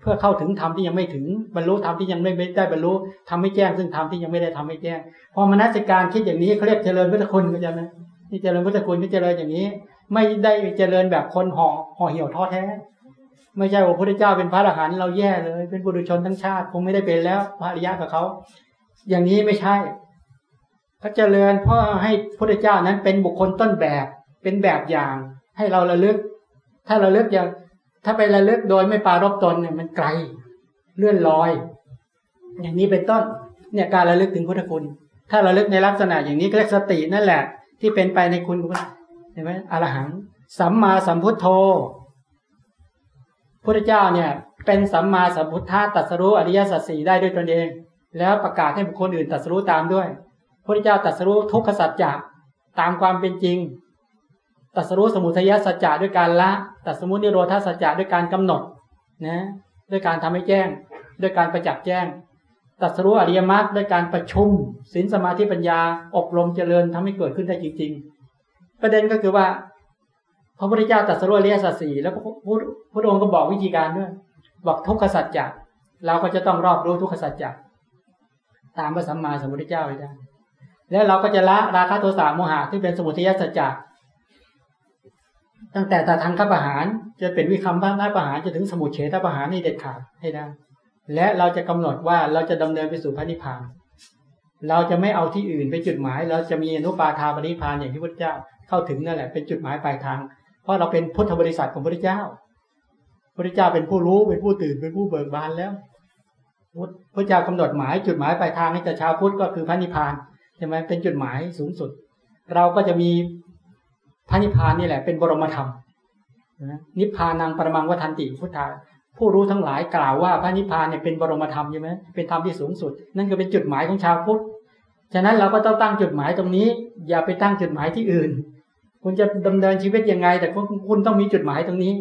เพื่อเข้าถึงธรรมที่ยังไม่ถึงบรรลุธรรมที่ยังไม่ได้บรรลุทำให้แจ้ง ซึ่งธรรมที่ยังไม่ได้ทำให้แจ้งพอมนัสการคิดอย่างนี้เขาเรียกเจริญพุทธคุณเข้าใจไหมที่เจริญพุทธคุณที่เจริญอย่างนี้ ไม่ได้เจริญแบบคนห่อห่อเหี่ยวท้อแท้ ไม่ใช่ว่าพระพุทธเจ้าเป็นพระอรหันต์เราแย่เลย เป็นบุรุชนทั้งชาติคงไม่ได้เป็นแล้วพระอริยะกับเขาอย่างนี้ไม่ใช่ พระเจริญพ่อให้พระเจ้านั้นเป็นบุคคลต้นแบบเป็นแบบอย่าง ให้เราระลึก ถ้าเราเลึกอย่าง ถ้าไประลึกโดยไม่ปารบตนเนี่ยมันไกล เลื่อนลอย อย่างนี้เป็นต้น เนี่ยการระลึกถึงพุทธคุณ ถ้าราลึกในลักษณะอย่างนี้ก็เรียกสตินั่นแหละ ที่เป็นไปในคุณเห็นไหมอรหัง สัมมาสัมพุทโธพระเจ้าเนี่ย เป็นสัมมาสัมพุทธะตัสรู้อริยสัจสี่ได้ด้วยตนเอง แล้วประกาศให้บุคคลอื่นตัสรู้ตามด้วย พระเจ้าตรัสรู้ทุกขสัจจะตามความเป็นจริงตรัสรู้สมุทัยสัจจะด้วยการละตรัสมุนิโรธาสัจจะด้วยการกำหนดนะด้วยการทำให้แจ้ง ด้วยการประจักษ์แจ้งตรัสรู้อริยมรรคด้วยการประชุมศีลสมาธิปัญญาอบรมเจริญทำให้เกิดขึ้นได้จริง ๆ ประเด็นก็คือว่า พระพุทธเจ้าตรัสรู้อริยสัจสี่แล้วพระองค์ก็บอกวิธีการด้วย บอกทุกขสัจจะเราก็จะต้องรอบรู้ทุกขสัจจะตามพระสัมมาสัมพุทธเจ้าไปได้ แล้วเราก็จะละราคะโทสะโมหะที่เป็นสมุทัยสัจจะตั้งแต่ตาทางขับประหารจะเป็นวิคัมพระนาประหารจะถึงสมุทเฉทประหารนี่เด็ดขาดให้ได้และเราจะกำหนดว่าเราจะดำเนินไปสู่พระนิพพาน เราจะไม่เอาที่อื่นไปจุดหมาย เราจะมีอนุปาทาปณิพานอย่างที่พระเจ้าเข้าถึงนั่นแหละเป็นจุดหมายปลายทาง เพราะเราเป็นพุทธบริษัทของพระเจ้า พระเจ้าเป็นผู้รู้เป็นผู้ตื่นเป็นผู้เบิกบานแล้ว พระเจ้ากำหนดหมายจุดหมายปลายทางให้กับชาวพุทธก็คือพระนิพพาน ช่ไหมเป็นจุดหมายสูงสุด เราก็จะมีพระนิพพานนี่แหละ เป็นบรมธรรมนิพพานังปรมังวัฏันติพุทธาผู้รู้ทั้งหลายกล่าวว่าพระนิพพานเนี่ยเป็นบรมธรรมใช่ไหมเป็นธรรมที่สูงสุด นั่นก็เป็นจุดหมายของชาวพุทธฉะนั้นเราก็ต้องตั้งจุดหมายตรงนี้ อย่าไปตั้งจุดหมายที่อื่น คุณจะดำเนินชีวิตยังไง แต่คุณต้องมีจุดหมายตรงนี้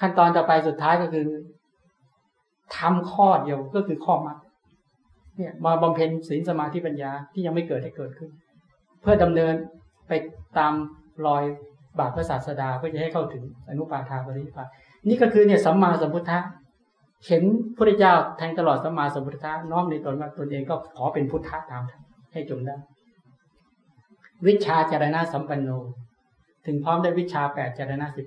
ขั้นตอนต่อไปสุดท้ายก็คือทำข้อเดียวก็คือข้อมัด เนี่ยมาบำเพ็ญศีลสมาธิปัญญาที่ยังไม่เกิดให้เกิดขึ้น เพื่อดำเนินไปตามรอยบาปพระศาสดาเพื่อจะให้เข้าถึงอนุปาทาปริภานี่ก็คือเนี่ยสัมมาสัมพุทธะเห็นพระเจ้าแทงตลอดสัมมาสัมพุทธะน้อมในตนว่าตนเองก็ขอเป็นพุทธะตามให้จงได้ วิชาจารณะสัมปันโน ถึงพร้อมได้วิชาแปดจารณะสิบ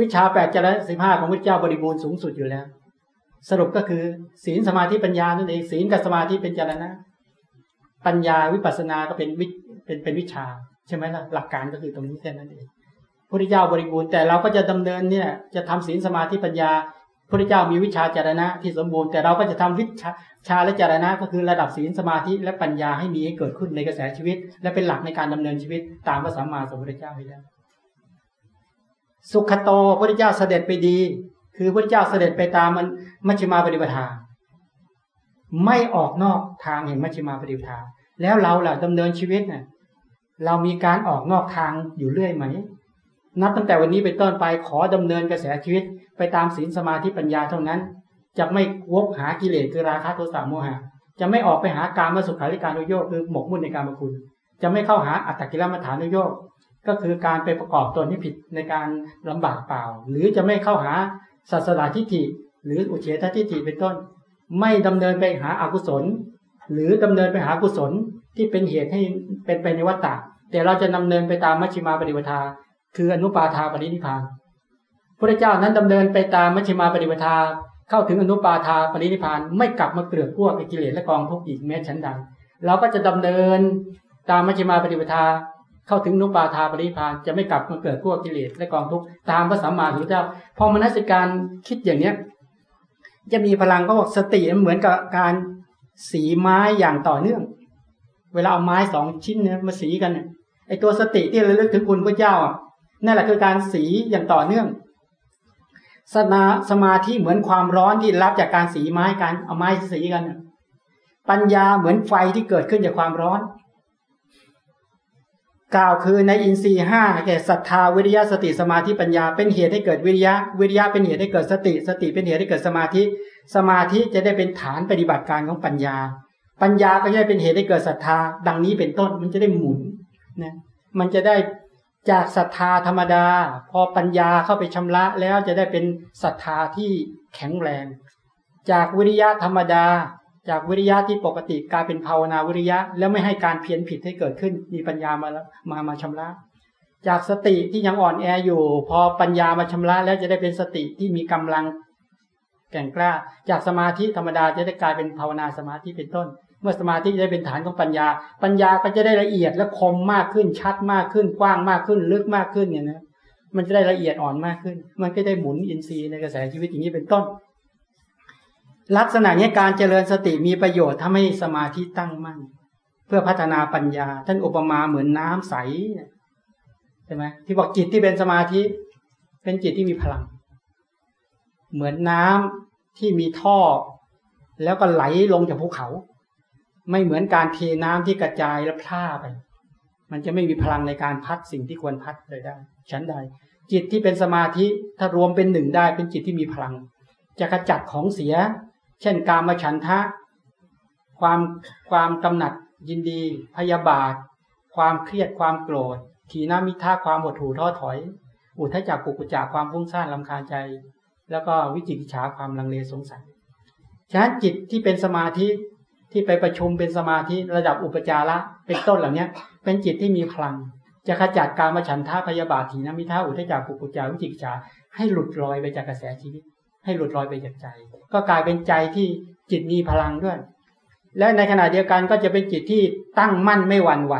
วิชาแปดจารณะสิบห้าของพระเจ้าบริบูรณ์สูงสุดอยู่แล้ว สรุปก็คือศีลสมาธิปัญญานั่นเองศีลกับสมาธิเป็นจารณะ ปัญญาวิปัสสนาก็เป็นวิเป็นเป็นวิชา ใช่ไหมล่ะหลักการก็คือตรงนี้แค่นั้นเองพระพุทธเจ้าบริบูรณ์แต่เราก็จะดำเนินเนี่ย จะทำศีลสมาธิปัญญาพระเจ้ามีวิชาจารณะที่สมบูรณ์แต่เราก็จะทำวิชาชาและจารณะก็คือระดับศีลสมาธิและปัญญาให้มีให้เกิดขึ้นในกระแสชีวิต และเป็นหลักในการดำเนินชีวิต ตามพระสัมมาสัมพุทธเจ้าให้ได้สุขโตพระเจ้าเสด็จไปดี คือพระเจ้าเสด็จไปตามมันมัชฌิมาปฏิปทา ไม่ออกนอกทางแห่งมัชฌิมาปฏิปทา แล้วเราล่ะดำเนินชีวิตเนี่ยเรามีการออกนอกทางอยู่เรื่อยไหม นับตั้งแต่วันนี้เป็นต้นไปขอดำเนินกระแสชีวิต ไปตามศีลสมาธิปัญญาเท่านั้น จะไม่วกหากิเลสคือราคะโทสะโมหะ จะไม่ออกไปหาการมาสุขาริการุโยกคือหมกมุ่นในการมาคุณ จะไม่เข้าหาอัตตกิลมัฐานุโยกก็คือการไปประกอบตนที่ผิดในการลำบากเปล่า หรือจะไม่เข้าหา ศาสนาทิฏฐิ หรืออุเฉททิฏฐิเป็นต้น ไม่ดำเนินไปหาอากุศล หรือดำเนินไปหากุศลที่เป็นเหตุให้เป็นไปในวัฏฏะแต่เราจะดำเนินไปตามมัชฌิมาปฏิปทา คืออนุปาทาปรินิพานพระเจ้านั้นดำเนินไปตามมัชฌิมาปฏิปทา เข้าถึงอนุปาทาปรินิพานไม่กลับมาเกลือกพวกกิเลสและกองทุกข์อีกแม้ชั้นใดเราก็จะดำเนินตามมัชฌิมาปฏิปทา เข้าถึงนุปาทาปริพานจะไม่กลับมาเกิดพวกกิเลสและกองทุกข์ตามพระสัมมาสัมพุทธเจ้าพอมนสิการคิดอย่างเนี้ยจะมีพลังก็บอกสติเหมือนกับการสีไม้อย่างต่อเนื่อง เวลาเอาไม้สองชิ้นเนี่ยมาสีกันเนี่ยไอตัวสติที่ระลึกถึงคุณพระเจ้าอะนั่นแหละคือการสีอย่างต่อเนื่องสนาสมาธิเหมือนความร้อนที่รับจากการสีไม้กันเอาไม้สีกัน ปัญญาเหมือนไฟที่เกิดขึ้นจากความร้อน กล่าวคือในอินทรีห้าแก่ศรัทธาวิริยะสติสมาธิปัญญา เป็นเหตุให้เกิดวิริยะ วิริยะเป็นเหตุให้เกิดสติ สติเป็นเหตุให้เกิดสมาธิ สมาธิจะได้เป็นฐานปฏิบัติการของปัญญา ปัญญาก็จะเป็นเหตุให้เกิดศรัทธา ดังนี้เป็นต้นมันจะได้หมุนนะมันจะได้จากศรัทธาธรรมดา พอปัญญาเข้าไปชำระแล้วจะได้เป็นศรัทธาที่แข็งแรง จากวิริยะธรรมดา จากวิริยะที่ปกติกลายเป็นภาวนาวิริยะ แล้วไม่ให้การเพี้ยนผิดให้เกิดขึ้น มีปัญญามาแล้วมามาชำระ จากสติที่ยังอ่อนแออยู่ พอปัญญามาชำระแล้วจะได้เป็นสติที่มีกำลังแก่งกล้า จากสมาธิธรรมดาจะได้กลายเป็นภาวนาสมาธิเป็นต้น เมื่อสมาธิจะได้เป็นฐานของปัญญา ปัญญาก็จะได้ละเอียดและคมมากขึ้น ชัดมากขึ้น กว้างมากขึ้น ลึกมากขึ้นเนี่ยนะมันจะได้ละเอียดอ่อนมากขึ้น มันก็ได้หมุนอินทรีย์ในกระแสชีวิตอย่างนี้เป็นต้น ลักษณะนี้การเจริญสติมีประโยชน์ทำให้สมาธิตั้งมั่น เพื่อพัฒนาปัญญา ท่านอุปมาเหมือนน้ำใสใช่ไหมที่บอกจิตที่เป็นสมาธิ เป็นจิตที่มีพลัง เหมือนน้ำที่มีท่อ แล้วก็ไหลลงจากภูเขา ไม่เหมือนการเทน้ำที่กระจายและพล่าไป มันจะไม่มีพลังในการพัดสิ่งที่ควรพัดเลยได้ชั้นใด จิตที่เป็นสมาธิถ้ารวมเป็นหนึ่งได้เป็นจิตที่มีพลัง จะกระจัดของเสีย เช่นการมาฉันทะ ความความกำหนัดยินดี พยาบาท ความเครียดความโกรธ ทีนามิท่าความหดหู่ท้อถอย อุทจักปุกุจักความฟุ้งซ่านลำคาญใจ แล้วก็วิจิกิจฉาความลังเลสงสัยฉะนั้นจิตที่เป็นสมาธิที่ไปประชุมเป็นสมาธิระดับอุปจาระเป็นต้นเหล่านี้เป็นจิตที่มีพลัง จะขจัดการมาฉันท่าพยาบาทถีนามิท่าอุทจักปุกุจักวิจิกิจฉาให้หลุดลอยไปจากกระแสชีวิต ให้หลุดลอยไปจากใจ ก็กลายเป็นใจที่จิตมีพลังด้วย และในขณะเดียวกันก็จะเป็นจิตที่ตั้งมั่นไม่หวั่นไหว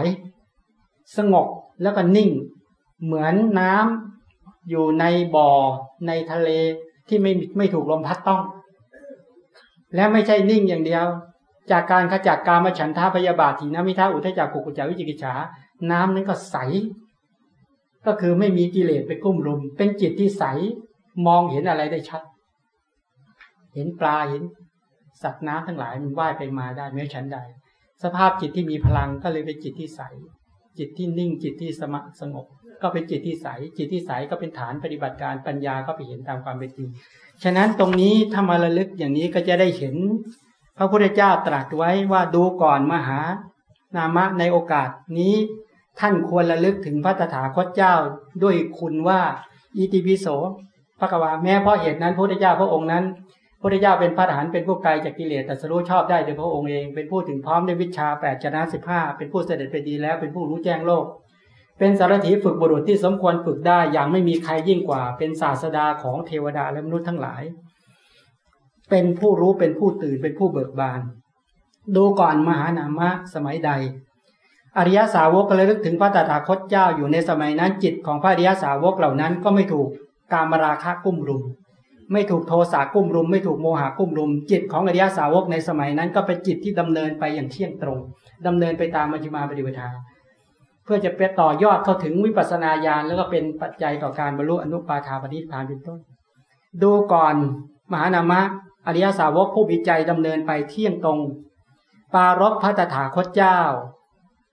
สงบแล้วก็นิ่ง เหมือนน้ำอยู่ในบ่อในทะเลที่ไม่ไม่ถูกลมพัดต้อง และไม่ใช่นิ่งอย่างเดียว จากการขจัดการมาฉันทาพยาบาทถีนมิทาอุทจักกุกุจาวิจิกิจฉาน้ำนั้นก็ใส ก็คือไม่มีกิเลสไปกุ้มรุม เป็นจิตที่ใสมองเห็นอะไรได้ชัด เห็นปลาเห็นสัตว์น้ำทั้งหลายมันว่ายไปมาได้ไม่ฉันใด สภาพจิตที่มีพลังก็เลยเป็นจิตที่ใส จิตที่นิ่งจิตที่สมสงบ ก็เป็นจิตที่ใส จิตที่ใสก็เป็นฐานปฏิบัติการปัญญาก็ไปเห็นตามความเป็นจริง ฉะนั้นตรงนี้ถ้ามาระลึกอย่างนี้ก็จะได้เห็น พระพุทธเจ้าตรัสไว้ว่าดูก่อนมหานามะในโอกาสนี้ ท่านควรระลึกถึงพระตถาคตเจ้าด้วยคุณว่าอิติปิโสพระกวาแม้เพราะเหตุนั้นพระพุทธเจ้าพระองค์นั้น พระเจ้าเป็นพระทหารเป็นผู้ไกลจากกิเลสแต่สรู้ชอบได้โดยพระองค์เองเป็นผู้ถึงพร้อมในวิชาแปดชนะสิบห้าเป็นผู้เสด็จไปดีแล้วเป็นผู้รู้แจ้งโลก เป็นสารถีฝึกบุรุษที่สมควรฝึกได้อย่างไม่มีใครยิ่งกว่า เป็นศาสดาของเทวดาและมนุษย์ทั้งหลาย เป็นผู้รู้เป็นผู้ตื่นเป็นผู้เบิกบาน ดูก่อนมหานามะสมัยใด อริยสาวกก็เลยลึกถึงพระตถาคตเจ้าอยู่ในสมัยนั้นจิตของพระอริยสาวกเหล่านั้นก็ไม่ถูกการมราคะกุ้มรุม ไม่ถูกโทสะกุ้มรุม ไม่ถูกโมหะกุ้มรุม จิตของอริยสาวกในสมัยนั้น ก็เป็นจิตที่ดำเนินไปอย่างเที่ยงตรงดำเนินไปตามมัชฌิมาปฏิปทา เพื่อจะไปต่อยอดเข้าถึงวิปัสสนาญาณแล้วก็เป็นปัจจัยต่อการบรรลุอนุปาทาปณิพานเป็นต้น ดูก่อนมหานามะอริยสาวกผู้มีใจดำเนินไปเที่ยงตรง ปารบพระตถาคตเจ้า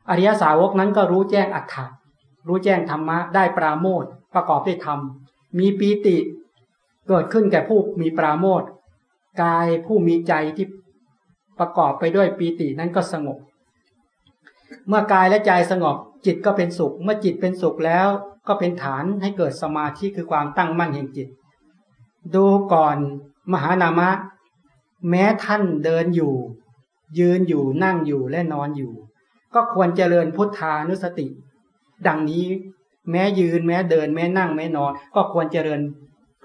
อริยสาวกนั้นก็รู้แจ้งอัตถะรู้แจ้งธรรมะได้ปราโมทประกอบด้วยธรรม มีปีติ เกิดขึ้นแก่ผู้มีปราโมทกายผู้มีใจที่ประกอบไปด้วยปีตินั้นก็สงบ เมื่อกายและใจสงบ จิตก็เป็นสุข เมื่อจิตเป็นสุขแล้วก็เป็นฐานให้เกิดสมาธิคือความตั้งมั่นแห่งจิต ดูก่อนมหานามะ แม้ท่านเดินอยู่ ยืนอยู่นั่งอยู่และนอนอยู่ ก็ควรเจริญพุทธานุสติ ดังนี้แม้ยืนแม้เดินแม้นั่งแม้นอน ก็ควรเจริญ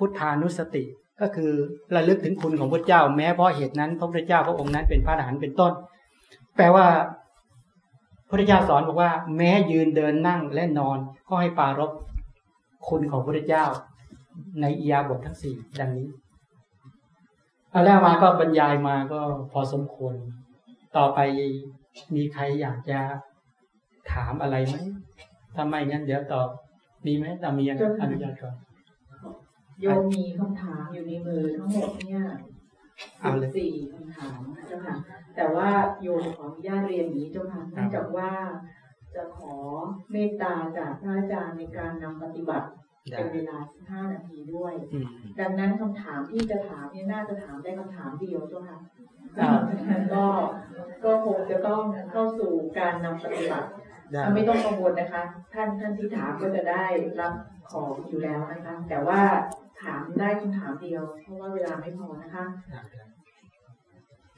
พุทธานุสติ ก็คือระลึกถึงคุณของพระเจ้า แม้เพราะเหตุนั้น พระพุทธเจ้าพระองค์นั้นเป็นพระอรหันต์เป็นต้น แปลว่าพระพุทธเจ้าสอนบอกว่า แม้ยืนเดินนั่งและนอนก็ให้ปารบคุณของพระพุทธเจ้า ในอียาบททั้งสี่ดังนี้เอาแล้วมาก็บรรยายมาก็พอสมควร ต่อไปมีใครอยากจะถามอะไรไหมถ้าไม่งั้นเดี๋ยวตอบมีไหมเรามีอนุญาตก่อน โยมมีคำถามอยู่ในมือทั้งหมดเนี่ยสิบสี่คำถามเจ้าค่ะ แต่ว่าโยมขออนุญาตเรียนนี้เจ้าค่ะเนื่องจากว่าจะขอเมตตาจากพระอาจารย์ในการนำปฏิบัติเป็นเวลาห้านาทีด้วย ดังนั้นคำถามที่จะถามเนี่ยน่าจะถามได้คำถามเดียวเจ้าค่ะก็ก็คงจะต้องเข้าสู่การนำปฏิบัติไม่ต้องกังวลนะคะ ท่านท่านที่ถามก็จะได้รับของอยู่แล้วนะคะ แต่ว่า ถามได้คำถามเดียว เพราะว่าเวลาไม่พอนะคะ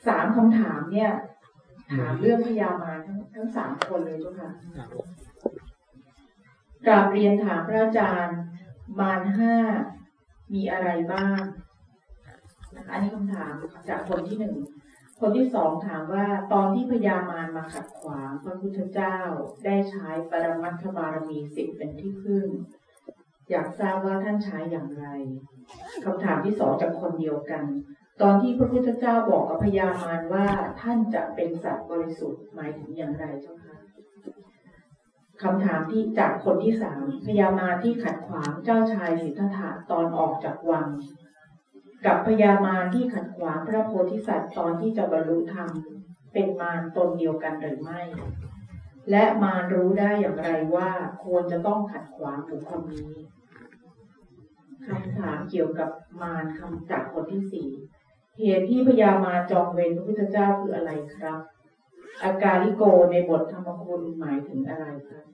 สามคำถามเนี่ย ถามเรื่องพยามาทั้งทั้งสามคนเลยทุกค่ะกราบเรียนถามพระอาจารย์ มารห้ามีอะไรบ้างอันนี้คำถามจากคนที่หนึ่งคนที่สองถามว่าตอนที่พญามารมาขัดขวางพระพุทธเจ้าได้ใช้ปรมัตถบารมีสิบเป็นที่พึ่ง อยากทราบว่าท่านใช้อย่างไรคำถามที่สองจากคนเดียวกัน ตอนที่พระพุทธเจ้าบอกกับพญามารว่าท่านจะเป็นสัตว์บริสุทธิ์หมายถึงอย่างไรเจ้าคะคำถามที่จากคนที่สามพญามาที่ขัดขวางเจ้าชายสิทธัตถะตอนออกจากวัง กับพญามารที่ขัดขวางพระโพธิสัตว์ตอนที่จะบรรลุธรรมเป็นมารตนเดียวกันหรือไม่ และมารรู้ได้อย่างไรว่าควรจะต้องขัดขวางบุคคลนี้คำถามเกี่ยวกับมารคำจากคนที่สี่เหตุที่พญามาจองเวรพระพุทธเจ้าคืออะไรครับ อาการลิโกในบทธรรมคุณหมายถึงอะไรครับ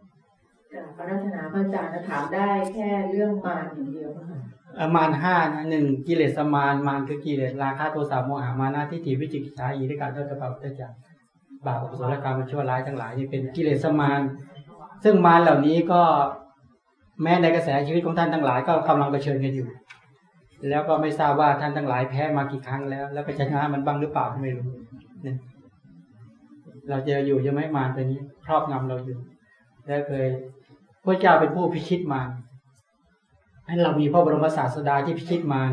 จากพระราชนาพระอาจารย์ถามได้แค่เรื่องมารอย่างเดียวค่ะมารห้านะหนึ่งกิเลสมารมารคือกิเลสราคะโทสะโมหะมานะทิฏฐิวิจิกิจฉาอีด้การเท่ากับพระเจ้า บาปอกุศลกรรมชั่วร้ายทั้งหลายนี่เป็นกิเลสมารซึ่งมารเหล่านี้ก็แม้ในกระแสชีวิตของท่านทั้งหลาย ก็กำลังเผชิญกันอยู่ แล้วก็ไม่ทราบว่าท่านทั้งหลายแพ้มากี่ครั้งแล้ว แล้วไปชนะมันบ้างหรือเปล่าไม่รู้เนี่ยเราจออยู่ยังไม่มารตัวนี้ครอบงำเราอยู่ แล้วเคยพระเจ้าเป็นผู้พิชิตมารให้เรามีพระบรมศาสดาที่พิชิตมาร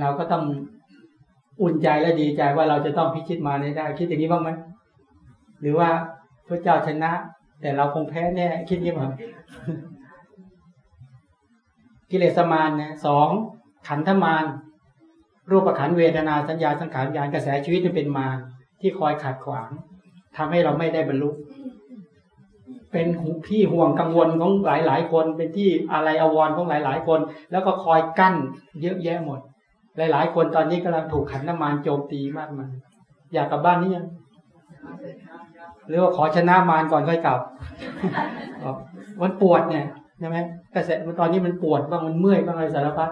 เราก็ต้อง อุ่นใจและดีใจว่าเราจะต้องพิชิตมาได้ คิดอย่างนี้บ้างไหมหรือว่าพระเจ้าชนะ แต่เราคงแพ้แน่คิดอย่างนี้มั้งกิเลสมารนะสองขันธมารรูปขันเวทนาสัญญาสังขารญาณกระแสชีวิตเป็นมารที่คอยขัดขวางทำให้เราไม่ได้บรรลุเป็นที่ห่วงกังวลของหลายๆ คนเป็นที่อะไรอววรของหลายๆ คน แล้วก็คอยกั้นเยอะแยะหมด หลาย ๆ คนตอนนี้กำลังถูกขันน้ำมันโจมตีมากมายอยากกลับบ้านนี่ยังหรือว่าขอชนะมารก่อนค่อยกลับมันปวดเนี่ยใช่ไหมกระแสตอนนี้มันปวดบ้างมันเมื่อยบ้างอะไรสารพัด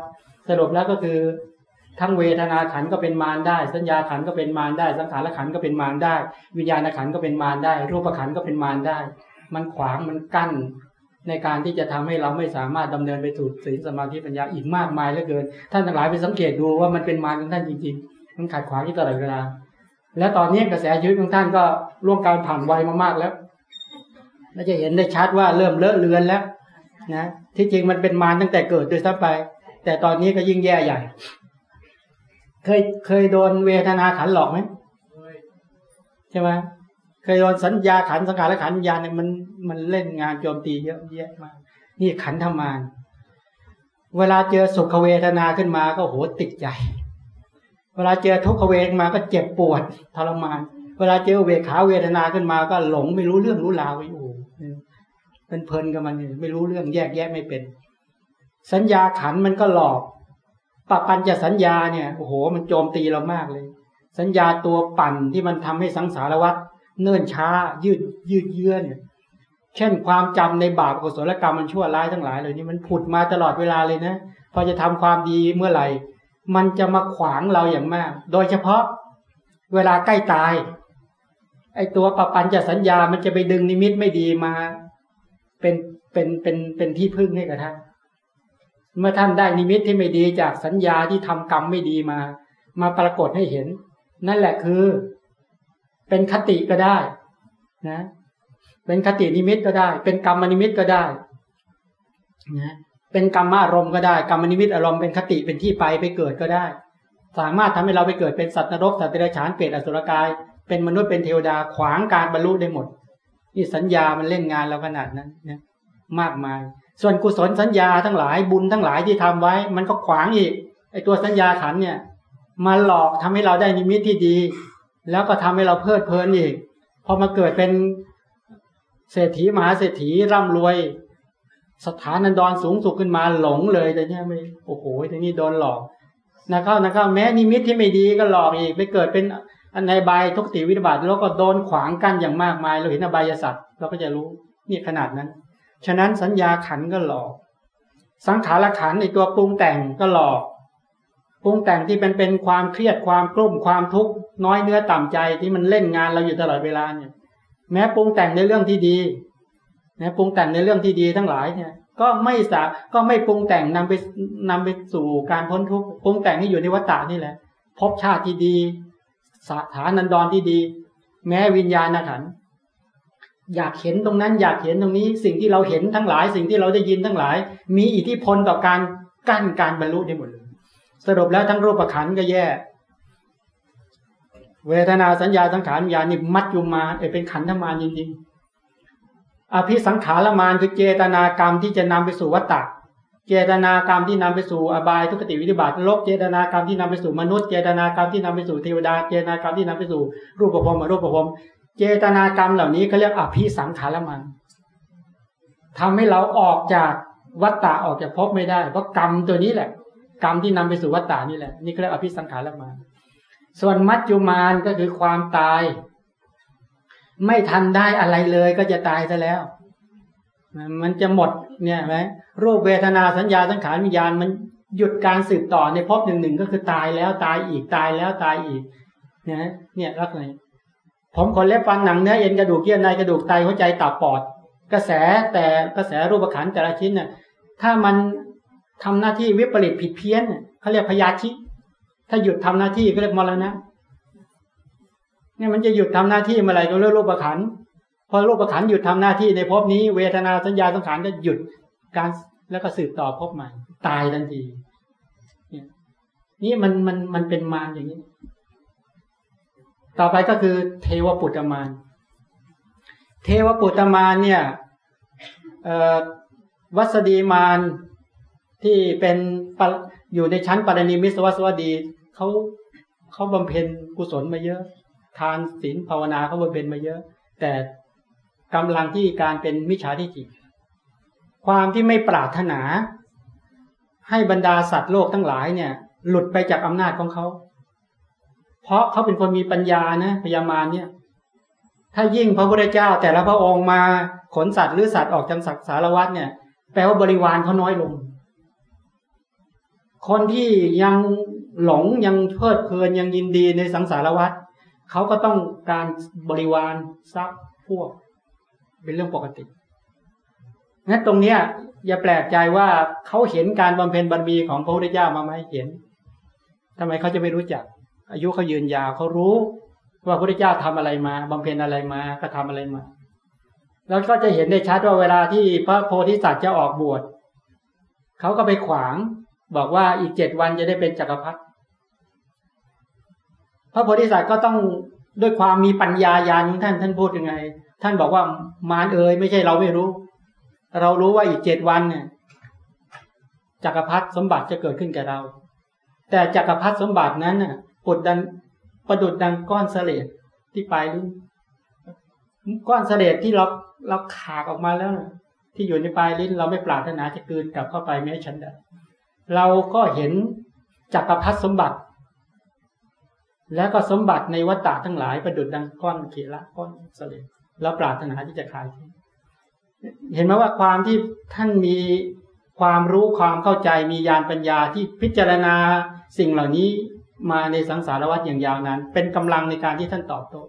สรุปแล้วก็คือ ทั้งเวทนาขันก็เป็นมารได้ สัญญาขันก็เป็นมารได้ สังขารขันก็เป็นมารได้ วิญญาณขันก็เป็นมารได้ รูปขันก็เป็นมารได้ มันขวางมันกั้น ในการที่จะทำให้เราไม่สามารถดำเนินไปสู่ศีลสมาธิปัญญาอีกมากมายเหลือเกิน ท่านทั้งหลายไปสังเกตดูว่ามันเป็นมารของท่านจริงๆ มันขัดขวางที่ตลอดเวลา และตอนนี้กระแสชีวิตของท่านก็ล่วงการผ่านวัยมามากแล้วแลาจะเห็นได้ชัดว่าเริ่มเลอะเลือนแล้วนะที่จริงมันเป็นมารตั้งแต่เกิดโดยซ้ำไป แต่ตอนนี้ก็ยิ่งแย่ใหญ่ เคยเคยโดนเวทนาขันหลอกไหมใช่ไหม เคยโดนสัญญาขันสังขารและขันญาณเนี่ยมันมันเล่นงานโจมตีเยอะแยะมาก นี่ขันธมานเวลาเจอสุขเวทนาขึ้นมาก็โหติดใจ เวลาเจอทุกขเวทมาก็เจ็บปวดทรมาน เวลาเจอเวขาเวทนาขึ้นมาก็หลงไม่รู้เรื่องรู้ราวไปโอ้เป็นเพลินกับมันไม่รู้เรื่องแยกแยะไม่เป็น สัญญาขันมันก็หลอกปปัญจะสัญญาเนี่ยโอ้โห มันโจมตีเรามากเลย สัญญาตัวปั่นที่มันทำให้สังสารวัฏ เนื่นช้า ยืดยืดเยื้อเนี่ย เช่นความจำในบาปกุศลกรรมมันชั่วร้ายทั้งหลายเลยนี่มันผุดมาตลอดเวลาเลยนะพอจะทำความดีเมื่อไหร่ มันจะมาขวางเราอย่างมาก โดยเฉพาะเวลาใกล้ตาย ไอตัวปปัญจะสัญญามันจะไปดึงนิมิตไม่ดีมา เป็นเป็นเป็นเป็นที่พึ่งให้กับท่านเมื่อท่านได้นิมิตที่ไม่ดีจากสัญญาที่ทำกรรมไม่ดีมา มาปรากฏให้เห็น นั่นแหละคือ เป็นคติก็ได้ นะ เป็นคตินิมิตก็ได้ เป็นกรรมนิมิตก็ได้ นะเป็นกรรมอารมณ์ก็ได้กรรมนิมิตอารมณ์เป็นคติเป็นที่ไปไปเกิดก็ได้ สามารถทำให้เราไปเกิดเป็นสัตว์นรกสัตว์เดรัจฉานเปรตอสุรกาย เป็นมนุษย์เป็นเทวดาขวางการบรรลุได้หมด นี่สัญญามันเล่นงานเราขนาดนั้นนะมากมาย ส่วนกุศลสัญญาทั้งหลายบุญทั้งหลายที่ทำไว้ มันก็ขวางอีกไอตัวสัญญาขันเนี่ยมาหลอกทำให้เราได้นิมิตที่ดี แล้วก็ทำให้เราเพลิดเพลินอีกพอมาเกิดเป็นเศรษฐีมหาเศรษฐีร่ำรวย สถานันดรสูงสุดขึ้นมาหลงเลยแต่เนี้ยไม่โอ้โหแต่นี้โดนหลอกนะครับนะครับแม้นิมิตที่ไม่ดีก็หลอกอีกไปเกิดเป็นอันในใบทุกติวิบัติแล้วก็โดนขวางกั้นอย่างมากมาย เราเห็นอบายสัตว์เราก็จะรู้นี่ขนาดนั้น ฉะนั้นสัญญาขันก็หลอก สังขารขันในตัวปรุงแต่งก็หลอก ปรุงแต่งที่เป็นเป็นความเครียดความกลุ้มความทุกข์น้อยเนื้อต่ำใจที่มันเล่นงานเราอยู่ตลอดเวลาเนี่ย แม้ปรุงแต่งในเรื่องที่ดีแม้ปรุงแต่งในเรื่องที่ดีทั้งหลายเนี่ย ก็ไม่สาก็ไม่ปรุงแต่งนำไปนำไปสู่การพ้นทุกข์ปรุงแต่งให้อยู่ในวัฏฏะนี่แหละพบชาติที่ดีสถานันดรที่ดี แม้วิญญาณขันอยากเห็นตรงนั้นอยากเห็นตรงนี้ สิ่งที่เราเห็นทั้งหลาย สิ่งที่เราได้ยินทั้งหลาย มีอิทธิพลต่อการกั้นการบรรลุได้หมดเลย สรุปแล้วทั้งรูปขันก็แย่ เวทนาสัญญาสังขารญาณนี่มัดยุมมาเอเป็นขันธมานจริงๆอภิสังขารมานคือเจตนากรรมที่จะนำไปสู่วัฏฏะเจตนากรรมที่นำไปสู่อบายทุกติวิธิบาตลบเจตนากรรมที่นำไปสู่มนุษย์เจตนากรรมที่นำไปสู่เทวดาเจตนากรรมที่นำไปสู่รูปภพมรูปภพเจตนากรรมเหล่านี้เขาเรียกอภิสังขารมันทำให้เราออกจากวัฏฏะออกจากภพไม่ได้ เพราะกรรมตัวนี้แหละ กรรมที่นำไปสู่วัฏฏะนี่แหละนี่เขาเรียกอภิสังขารมันส่วนมัจจุมานก็คือความตาย ไม่ทันได้อะไรเลยก็จะตายซะแล้ว มันจะหมดเนี่ยไหมรูปเวทนาสัญญาสังขารวิญญาณมันหยุดการสืบต่อในภพหนึ่งหนึ่งก็คือตายแล้วตายอีกตายแล้วตายอีกเนี่ยเนี่ยรักไหนผมขนเล็บฟันหนังเนื้อเอ็นกระดูกเยื่อในกระดูกไตหัวใจตับปอด กระแสแต่กระแสรูปขันแต่ละชิ้นเนี่ยถ้ามัน ทำหน้าที่วิปริตผิดเพี้ยนเขาเรียกพยาธิถ้าหยุดทำหน้าที่ก็เรียกมรณะเนี่ยมันจะหยุดทำหน้าที่เมื่อไหร่ก็เรียกรูปขันพอรูปขันหยุดทำหน้าที่ในภพนี้เวทนาสัญญาสังขารก็หยุดการแล้วก็สืบต่อภพใหม่ตายทันทีนี่มันมันมันเป็นมารอย่างนี้ ต่อไปก็คือเทวปุตตมานเทวปุตตมานเนี่ยวัสดีมาน ที่เป็นอยู่ในชั้นปารณิมิสวัสวดีเขาเขาบำเพ็ญกุศลมาเยอะ ทานศีลภาวนาเขาบำเพ็ญมาเยอะ แต่กำลังที่การเป็นมิจฉาทิฏฐิความที่ไม่ปรารถนา ให้บรรดาสัตว์โลกทั้งหลายเนี่ย หลุดไปจากอำนาจของเขา เพราะเขาเป็นคนมีปัญญานะพญามารเนี่ย ถ้ายิ่งพระพุทธเจ้า แต่ละพระองค์มาขนสัตว์หรือสัตว์ออกจากสักสารวัตเนี่ย แปลว่าบริวารเขาน้อยลง คนที่ยังหลงยังเพลิดเพลินยังยินดีในสังสารวัตเขาก็ต้องการบริวารทรัพย์พวก เป็นเรื่องปกติงั้นตรงเนี้ย อย่าแปลกใจว่าเขาเห็นการบำเพ็ญบารมีของพระพุทธเจ้ามาไหมเห็นทำไมเขาจะไม่รู้จัก อายุเขายืนยาวเขารู้ ว่าพระพุทธเจ้าทำอะไรมาบำเพ็ญอะไรมาก็ทำอะไรมา แล้วก็จะเห็นได้ชัดว่าเวลาที่พระโพธิสัตว์จะออกบวชเขาก็ไปขวาง บอกว่าอีกเจ็ดวันจะได้เป็นจักรพรรดิพระโพธิสัตว์ก็ต้องด้วยความมีปัญญายาณของท่านท่านพูดยังไง ท่านบอกว่ามารเอ๋ยไม่ใช่เราไม่รู้ เรารู้ว่าอีกเจ็ดวันเนี่ยจักรพรรดิสมบัติจะเกิดขึ้นแก่เรา แต่จักรพรรดิสมบัตินั้นน่ะปดดันประดุดดังก้อนเสลดที่ปลายลิ้นก้อนเสลดที่เราเราขากออกมาแล้ว ที่อยู่ในปลายลิ้น เราไม่ปรารถนาจะกืนกลับเข้าไปแม้ฉันใด เราก็เห็นจักรพรรดิสมบัติ แล้วก็สมบัติในวัฏฏะทั้งหลายประดุดดังก้อนเขละก้อนเสลดเราปรารถนาที่จะคลายเห็นไหมว่าความที่ท่านมีความรู้ความเข้าใจมีญาณปัญญาที่พิจารณาสิ่งเหล่านี้มาในสังสารวัฏอย่างยาวนานเป็นกำลังในการที่ท่านตอบโต้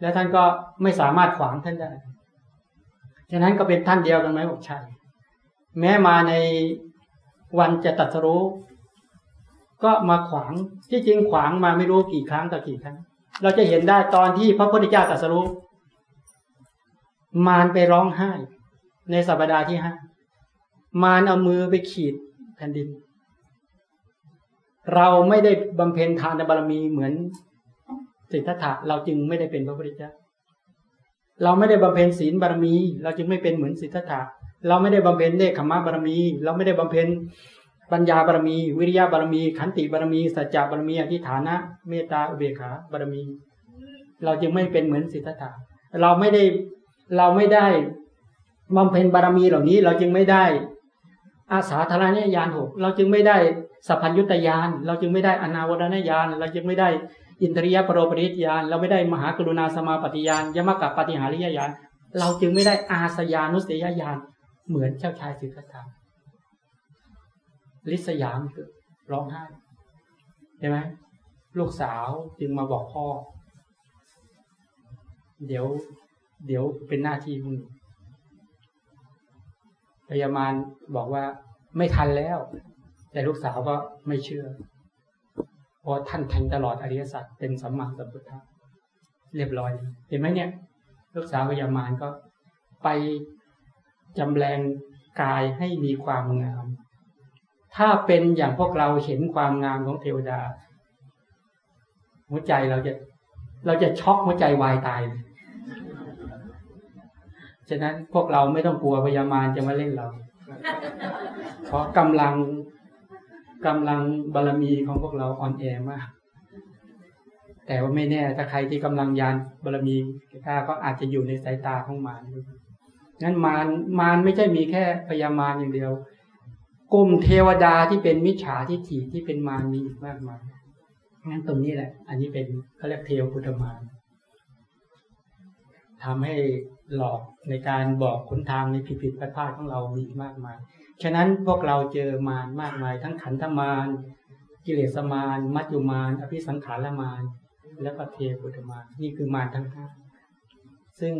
และท่านก็ไม่สามารถขวางท่านได้ฉะนั้นก็เป็นท่านเดียวกันไหมบอกใช่แม้มาใน วันจะตัดสรู้ ก็มาขวางที่จริงขวางมาไม่รู้กี่ครั้งต่อกี่ครั้ง เราจะเห็นได้ตอนที่พระพุทธเจ้าตัดสรู้ มารไปร้องไห้ ในสัปดาห์ที่ห้ามารเอามือไปขีดแผ่นดิน เราไม่ได้บำเพ็ญทานบารมีเหมือนสิทธัตถะเราจึงไม่ได้เป็นพระพุทธเจ้าเราไม่ได้บำเพ็ญศีลบารมี เราจึงไม่เป็นเหมือนสิทธัตถะ เราไม่ได้บำเพ็ญเนคขมะบารมี เราไม่ได้บำเพ็ญปัญญาบารมี วิริยะบารมี ขันติบารมี สัจจะบารมีอธิฐานะ เมตตาอุเบกขาบารมี เราจึงไม่เป็นเหมือนสิทธัตถะเราไม่ได้เราไม่ได้บำเพ็ญบารมีเหล่านี้ เราจึงไม่ได้ อาสาธารณญาณหกเราจึงไม่ได้สัพพัญยุตยาน เราจึงไม่ได้อนาวรณญาณเราจึงไม่ได้อินทรียปรโรปริยานเราไม่ได้มหากรุณาสมาปฏิยานยมกับปฏิหาริยญาณเราจึงไม่ได้อาสยานุสยญาณ เหมือนเจ้าชายสิทธัตถะลิษยามร้องไห้ใช่ไหมลูกสาวจึงมาบอกพ่อ เดี๋ยว เดี๋ยวเป็นหน้าที่มึงพยามารบอกว่าไม่ทันแล้ว แต่ลูกสาวก็ไม่เชื่อเพราะท่านแทงตลอดอริยสัจเป็นสัมมาสัมพุทธะเรียบร้อย เห็นไหมเนี่ย ลูกสาวพยามารก็ไป จำแรงกายให้มีความงาม ถ้าเป็นอย่างพวกเราเห็นความงามของเทวดา หัวใจเราจะ เราจะช็อกหัวใจวายตายเลยฉะนั้นพวกเราไม่ต้องกลัวพยามารจะมาเล่นเรา เพราะกำลังกำลังบารรมีของพวกเราอ่อนแอมาก แต่ว่าไม่แน่ถ้าใครที่กำลังยานบารรมีกล้าก็อาจจะอยู่ในสายตาของมาร นั้นมารมารไม่ใช่มีแค่พยามารอย่างเดียว กลุ่มเทวดาที่เป็นมิจฉาทิฏฐิที่เป็นมารมีอีกมากมายงั้นตรงนี้แหละ อันนี้เป็นเขาเรียกเทวพุทธมารทำให้หลอกในการบอกคุณทางในผิดผิดพลาดของเรามีมากมาย ฉะนั้นพวกเราเจอมารมากมาย ทั้งขันธมารกิเลสมารมัจจุมารอภิสังขารมารและก็เทพุทธมารนี่คือมารทั้งห้า ซึ่ง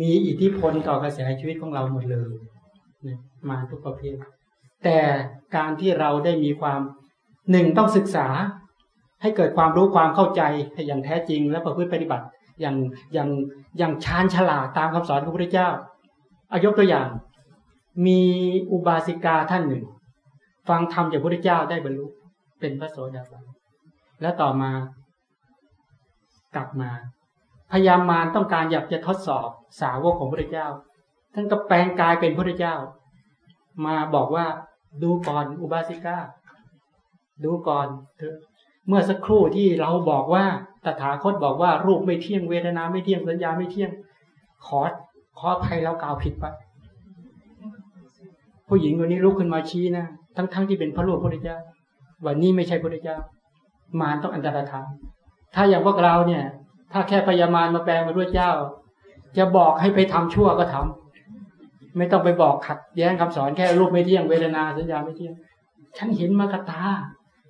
มีอิทธิพลต่อกระแสชีวิตของเราหมดเลยมาทุกประเภท แต่การที่เราได้มีความหนึ่งต้องศึกษา ให้เกิดความรู้ความเข้าใจอย่างแท้จริง และประพฤติปฏิบัติอย่างอย่างอย่างชาญฉลาดตามคำสอนของพระพุทธเจ้าอายกตัวอย่าง มีอุบาสิกาท่านหนึ่ง ฟังธรรมจากพระพุทธเจ้าได้บรรลุเป็นพระโสดาบันแล้วต่อมากลับมา พยามารต้องการอยากจะทดสอบสาวกของพระเจ้า ท่านก็แปลงกายเป็นพระเจ้า มาบอกว่าดูก่อนอุบาสิกาดูก่อนเถอะเมื่อสักครู่ที่เราบอกว่าตถาคตบอกว่ารูปไม่เที่ยงเวทนาไม่เที่ยงสัญญาไม่เที่ยง ขอขออภัยแล้วกล่าวผิดไปผู้หญิงคนนี้ลุกขึ้นมาชี้นะทั้งๆทที่เป็นพระลูกพระเจ้าวันนี้ไม่ใช่พระเจ้ามารต้องอันตรธานถ้าอย่างพวกเราเนี่ย ถ้าแค่พยามารมาแปลงเป็นพระเจ้า จะบอกให้ไปทำชั่วก็ทำไม่ต้องไปบอกขัดแย้งคำสอนแค่รูปไม่เที่ยงเวทนาสัญญาไม่เที่ยง ฉันเห็นมากตา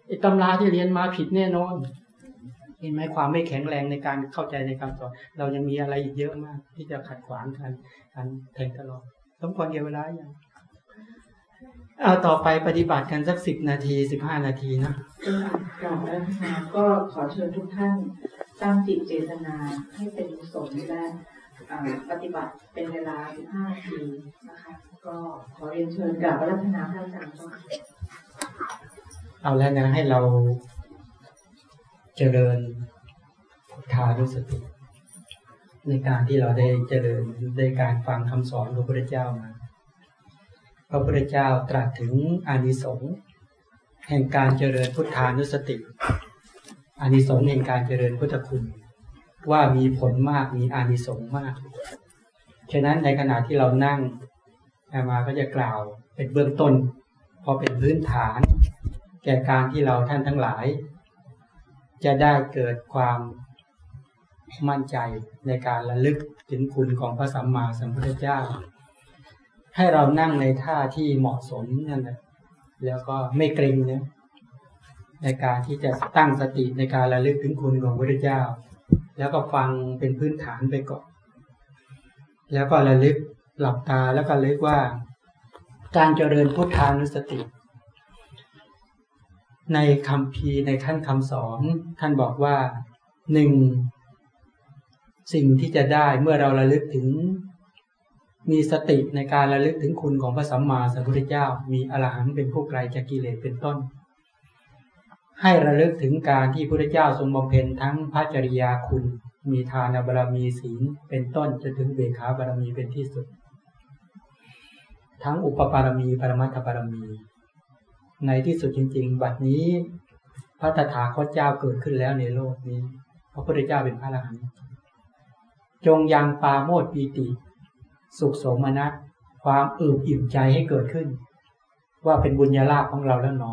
ไอ้ตำราที่เรียนมาผิดแน่นอนเห็นไหมความไม่แข็งแรงในการเข้าใจในคำสอน เรายังมีอะไรอีกเยอะมาก ที่จะขัดขวางกันการแทงตลอดต้องควรเกี่ยวเวลาอย่างเอาต่อไปปฏิบัติกันสักสิบนาทีสิบห้านาทีนาบแล้วนะก็ขอเชิญทุกท่าน ตั้งจิตเจตนาให้เป็นกุศลและปฏิบัติเป็นเวลาสิบห้านาทีนะคะ ก็ขอเรียนเชิญกับรัตนาพระอาจารย์เอาแล้วนะให้เราเจริญพุทธานุสติ ในการที่เราได้เจริญในการฟังคำสอนของพระพุทธเจ้ามาพระพุทธเจ้าตรัสถึงอานิสงส์แห่งการเจริญพุทธานุสติ อานิสงส์แห่งการเจริญพุทธคุณ ว่ามีผลมากมีอานิสงส์มาก ฉะนั้นในขณะที่เรานั่งอามาก็จะกล่าวเป็นเบื้องต้น พอเป็นพื้นฐาน แก่การที่เราท่านทั้งหลาย จะได้เกิดความมั่นใจในการระลึกถึงคุณของพระสัมมาสัมพุทธเจ้า ให้เรานั่งในท่าที่เหมาะสมนั่นแหละแล้วก็ไม่เกรงนะ ในการที่จะตั้งสติในการระลึกถึงคุณของพระพุทธเจ้า แล้วก็ฟังเป็นพื้นฐานไปก่อนแล้วก็ระลึกหลับตาแล้วก็เลึกว่า การเจริญพุทธานุสติ ในคำพีในขั้นคำสอนท่านบอกว่าหนึ่งสิ่งที่จะได้เมื่อเราระลึกถึง มีสติในการระลึกถึงคุณของพระสัมมาสัมพุทธเจ้า มีอรหันต์เป็นผู้ไกลจากกิเลสเป็นต้น ให้ระลึกถึงการที่พระพุทธเจ้าทรงบำเพ็ญทั้งพระจริยาคุณ มีทานบารมีศีล เป็นต้นจนถึงเบขาบารมีเป็นที่สุด ทั้งอุปปารมีปรมัตถบารมี ในที่สุดจริง ๆ บัดนี้ พระตถาคตเจ้าเกิดขึ้นแล้วในโลกนี้ พระพุทธเจ้าเป็นพระอรหันต์จงยังปาโมดปีติ สุขสมนัสความอื่มอิ่มใจให้เกิดขึ้น ว่าเป็นบุญญาลาภของเราแล้วหนอ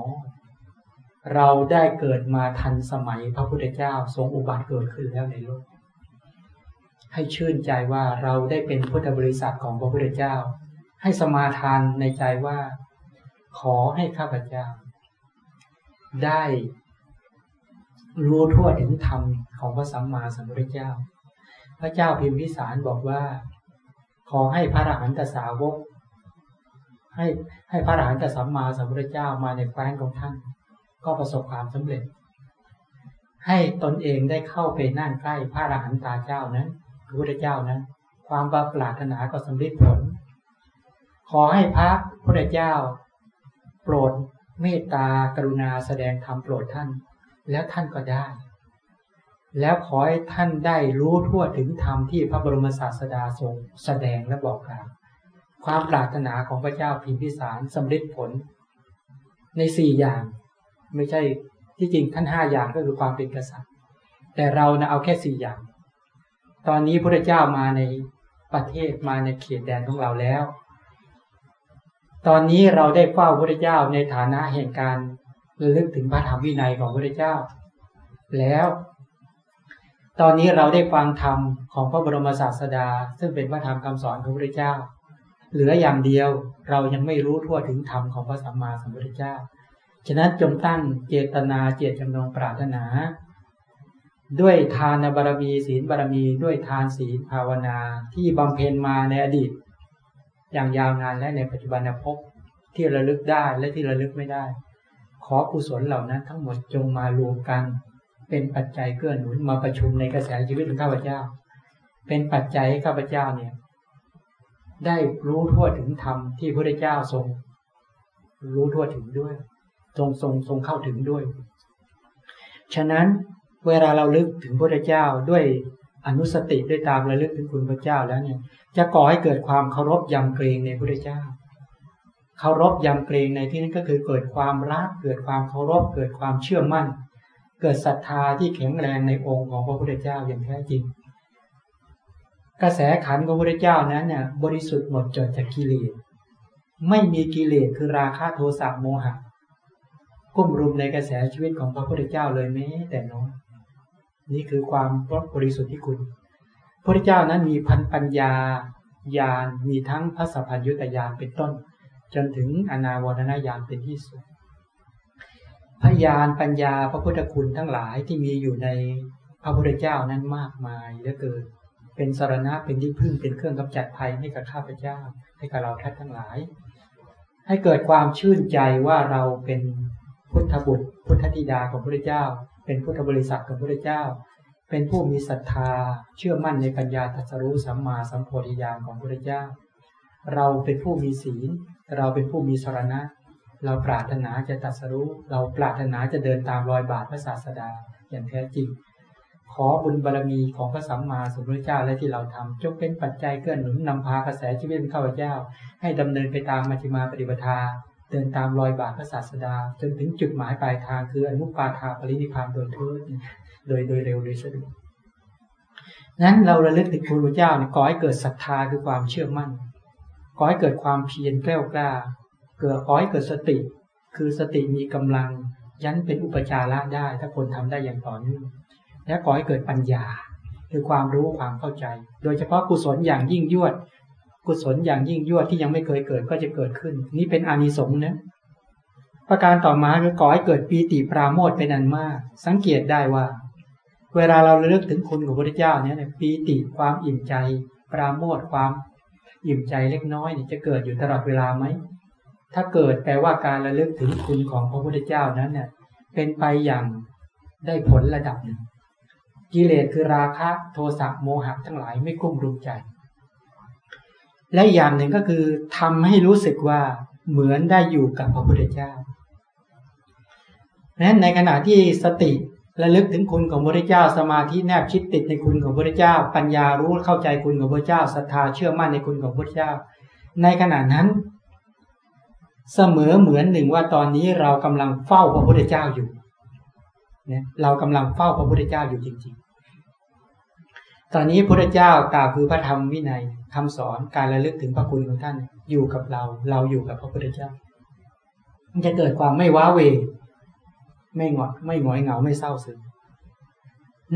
เราได้เกิดมาทันสมัยพระพุทธเจ้าทรงอุบัติเกิดขึ้นแล้วในโลก ให้ชื่นใจว่าเราได้เป็นพุทธบริษัทของพระพุทธเจ้า ให้สมาทานในใจว่า ขอให้ข้าพเจ้า ได้รู้ทั่วถึงธรรมของพระสัมมาสัมพุทธเจ้า พระเจ้าพิมพิสารบอกว่า ขอให้พระอรหันตสาวก ให้ให้พระอรหันตสัมมาสัมพุทธเจ้ามาในแคว้นของท่าน ก็ประสบความสำเร็จ ให้ตนเองได้เข้าไปนั่งใกล้พระอรหันตาเจ้านั้นพระพุทธเจ้านั้นความบาปรารถนาก็สำเร็จผล ขอให้พระพุทธเจ้า โปรดเมตตากรุณาแสดงธรรมโปรดท่าน แล้วท่านก็ได้ แล้วขอให้ท่านได้รู้ทั่วถึงธรรมที่พระบรมศาสดาทรงแสดงและบอกกล่าวความปรารถนาของพระเจ้าพิมพิสารสำเร็จผล ในสี่อย่าง ไม่ใช่ที่จริงท่านห้าอย่างก็คือความเป็นกษัตริย์ แต่เรานะเอาแค่สี่อย่าง ตอนนี้พระเจ้ามาในประเทศมาในเขตแดนของเราแล้ว ตอนนี้เราได้เฝ้าพระเจ้าในฐานะแห่งการระลึกถึงพระธรรมวินัยของพระเจ้า แล้ว ตอนนี้เราได้ฟังธรรมของพระบรมศาสดา ซึ่งเป็นพระธรรมคำสอนของพระเจ้า เหลืออย่างเดียวเรายังไม่รู้ทั่วถึงธรรมของพระสัมมาสัมพุทธเจ้า ฉะนั้นจงตั้งเจตนาเจตจำนงปรารถนา ด้วยทานบารมีศีลบารมี ด้วยทานศีลภาวนาที่บำเพ็ญมาในอดีต อย่างยาวนานและในปัจจุบันพบที่ระลึกได้และที่ระลึกไม่ได้ ขอกุศลเหล่านั้นทั้งหมดจงมารวมกัน เป็นปัจจัยเกื้อหนุนมาประชุมในกระแสชีวิตของข้าพเจ้า เป็นปัจจัยให้ข้าพเจ้าเนี่ยได้รู้ทั่วถึงธรรมที่พระเจ้าทรง รู้ทั่วถึงด้วย ทรงทรงทรงเข้าถึงด้วย ฉะนั้นเวลาเราลึกถึงพระเจ้าด้วยอนุสติด้วยตามระลึกถึงคุณพระเจ้าแล้วเนี่ย จะก่อให้เกิดความเคารพยำเกรงในพระเจ้าเคารพยำเกรงในที่นี้นก็คือเกิดความรัก เกิดความเคารพ เกิดความเชื่อมั่น เกิดศรัทธาที่แข็งแรงในองค์ของพระพุทธเจ้าอย่างแท้จริง กระแสขันของพระพุทธเจ้านั้นเนี่ยบริสุทธิ์หมดจดจากกิเลสไม่มีกิเลสคือราคะโทสะโมหะ กุ้มรุมในกระแสชีวิตของพระพุทธเจ้าเลยแม้แต่น้อยนี่คือความบริสุทธิ์ที่คุณ พระพุทธเจ้านั้นมีพันปัญญาญาณมีทั้งพระสัพพัญญุตญาณเป็นต้น จนถึงอนาวรณญาณเป็นที่สุดพยานปัญญาพระพุทธคุณทั้งหลายที่มีอยู่ในพระพุทธเจ้านั้นมากมายเหลือเกิน เป็นสารณะเป็นที่พึ่งเป็นเครื่องกำจัดภัยให้กับข้าพเจ้า ให้กับเราท่านทั้งหลาย ให้เกิดความชื่นใจว่าเราเป็น พุทธบุตร พุทธธิดาของพระเจ้า เป็นพุทธบริษัทของพระเจ้า เป็นผู้มีศรัทธา เชื่อมั่นในปัญญาตรัสรู้สัมมาสัมโพธิญาณของพระเจ้า เราเป็นผู้มีศีล เราเป็นผู้มีสารณะ เราปรารถนาจะตัสรู้ เราปรารถนาจะเดินตามรอยบาทพระศาสดาอย่างแท้จริง ขอบุญบารรมีของพระสัมมาสัมพุทธเจ้าและที่เราทำจงเป็นปัจจัยเกื้อหนุนนำพากระแสชีวิตข้าพเจ้า ให้ดำเนินไปตามมัชฌิมาปฏิปทา เดินตามรอยบาทพระศาสดา จนถึงจุดหมายปลายทางคืออนุปาทาปรินิพานโดยเทิดโดยโดยเร็วโดยสะดวกนั้นเราระลึกถึงพระพุทธเจ้าเนี่ยก่อให้เกิดศรัทธาคือความเชื่อมั่นก่อให้เกิดความเพียรแกล้วกล้า เกิดก่อให้เกิดสติ คือสติมีกำลัง ยันเป็นอุปจาระได้ ถ้าคนทำได้อย่างต่อเนื่องและก่อให้เกิดปัญญา คือความรู้ความเข้าใจ โดยเฉพาะกุศลอย่างยิ่งยวด กุศลอย่างยิ่งยวดที่ยังไม่เคยเกิดก็จะเกิดขึ้น นี่เป็นอานิสงส์นะประการต่อมาคือก่อให้เกิดปีติปราโมทเป็นอันมาก สังเกตได้ว่า เวลาเราเลือกถึงคุณของพระเจ้าเนี่ยปีติความอิ่มใจ ปราโมทความ อิ่มใจเล็กน้อยเนี่ยจะเกิดอยู่ตลอดเวลาไหมถ้าเกิดแปลว่าการระลึกถึงคุณของพระพุทธเจ้านั้นเนี่ยเป็นไปอย่างได้ผลระดับหนึ่งกิเลสคือราคะโทสะโมหะทั้งหลายไม่กุ้มรุมใจ และอย่างหนึ่งก็คือทำให้รู้สึกว่าเหมือนได้อยู่กับพระพุทธเจ้านั้นในขณะที่สติระลึกถึงคุณของพระเจ้าสมาธิแนบชิดติดในคุณของพระเจ้า ปัญญารู้เข้าใจคุณของพระเจ้าศรัทธาเชื่อมั่นในคุณของพระเจ้า ในขณะนั้น เสมอเหมือนหนึ่งว่าตอนนี้เรากำลังเฝ้าพระพุทธเจ้าอยู่เนี่ยเรากำลังเฝ้าพระพุทธเจ้าอยู่จริง ๆ ตอนนี้พระเจ้ากล่าวคือพระธรรมวินัยคำสอนการระลึกถึงพระคุณของท่านอยู่กับเรา เราอยู่กับพระพุทธเจ้า มันจะเกิดความไม่ว้าเว ไม่หงอยไม่หงอยเหงาไม่เศร้าซึม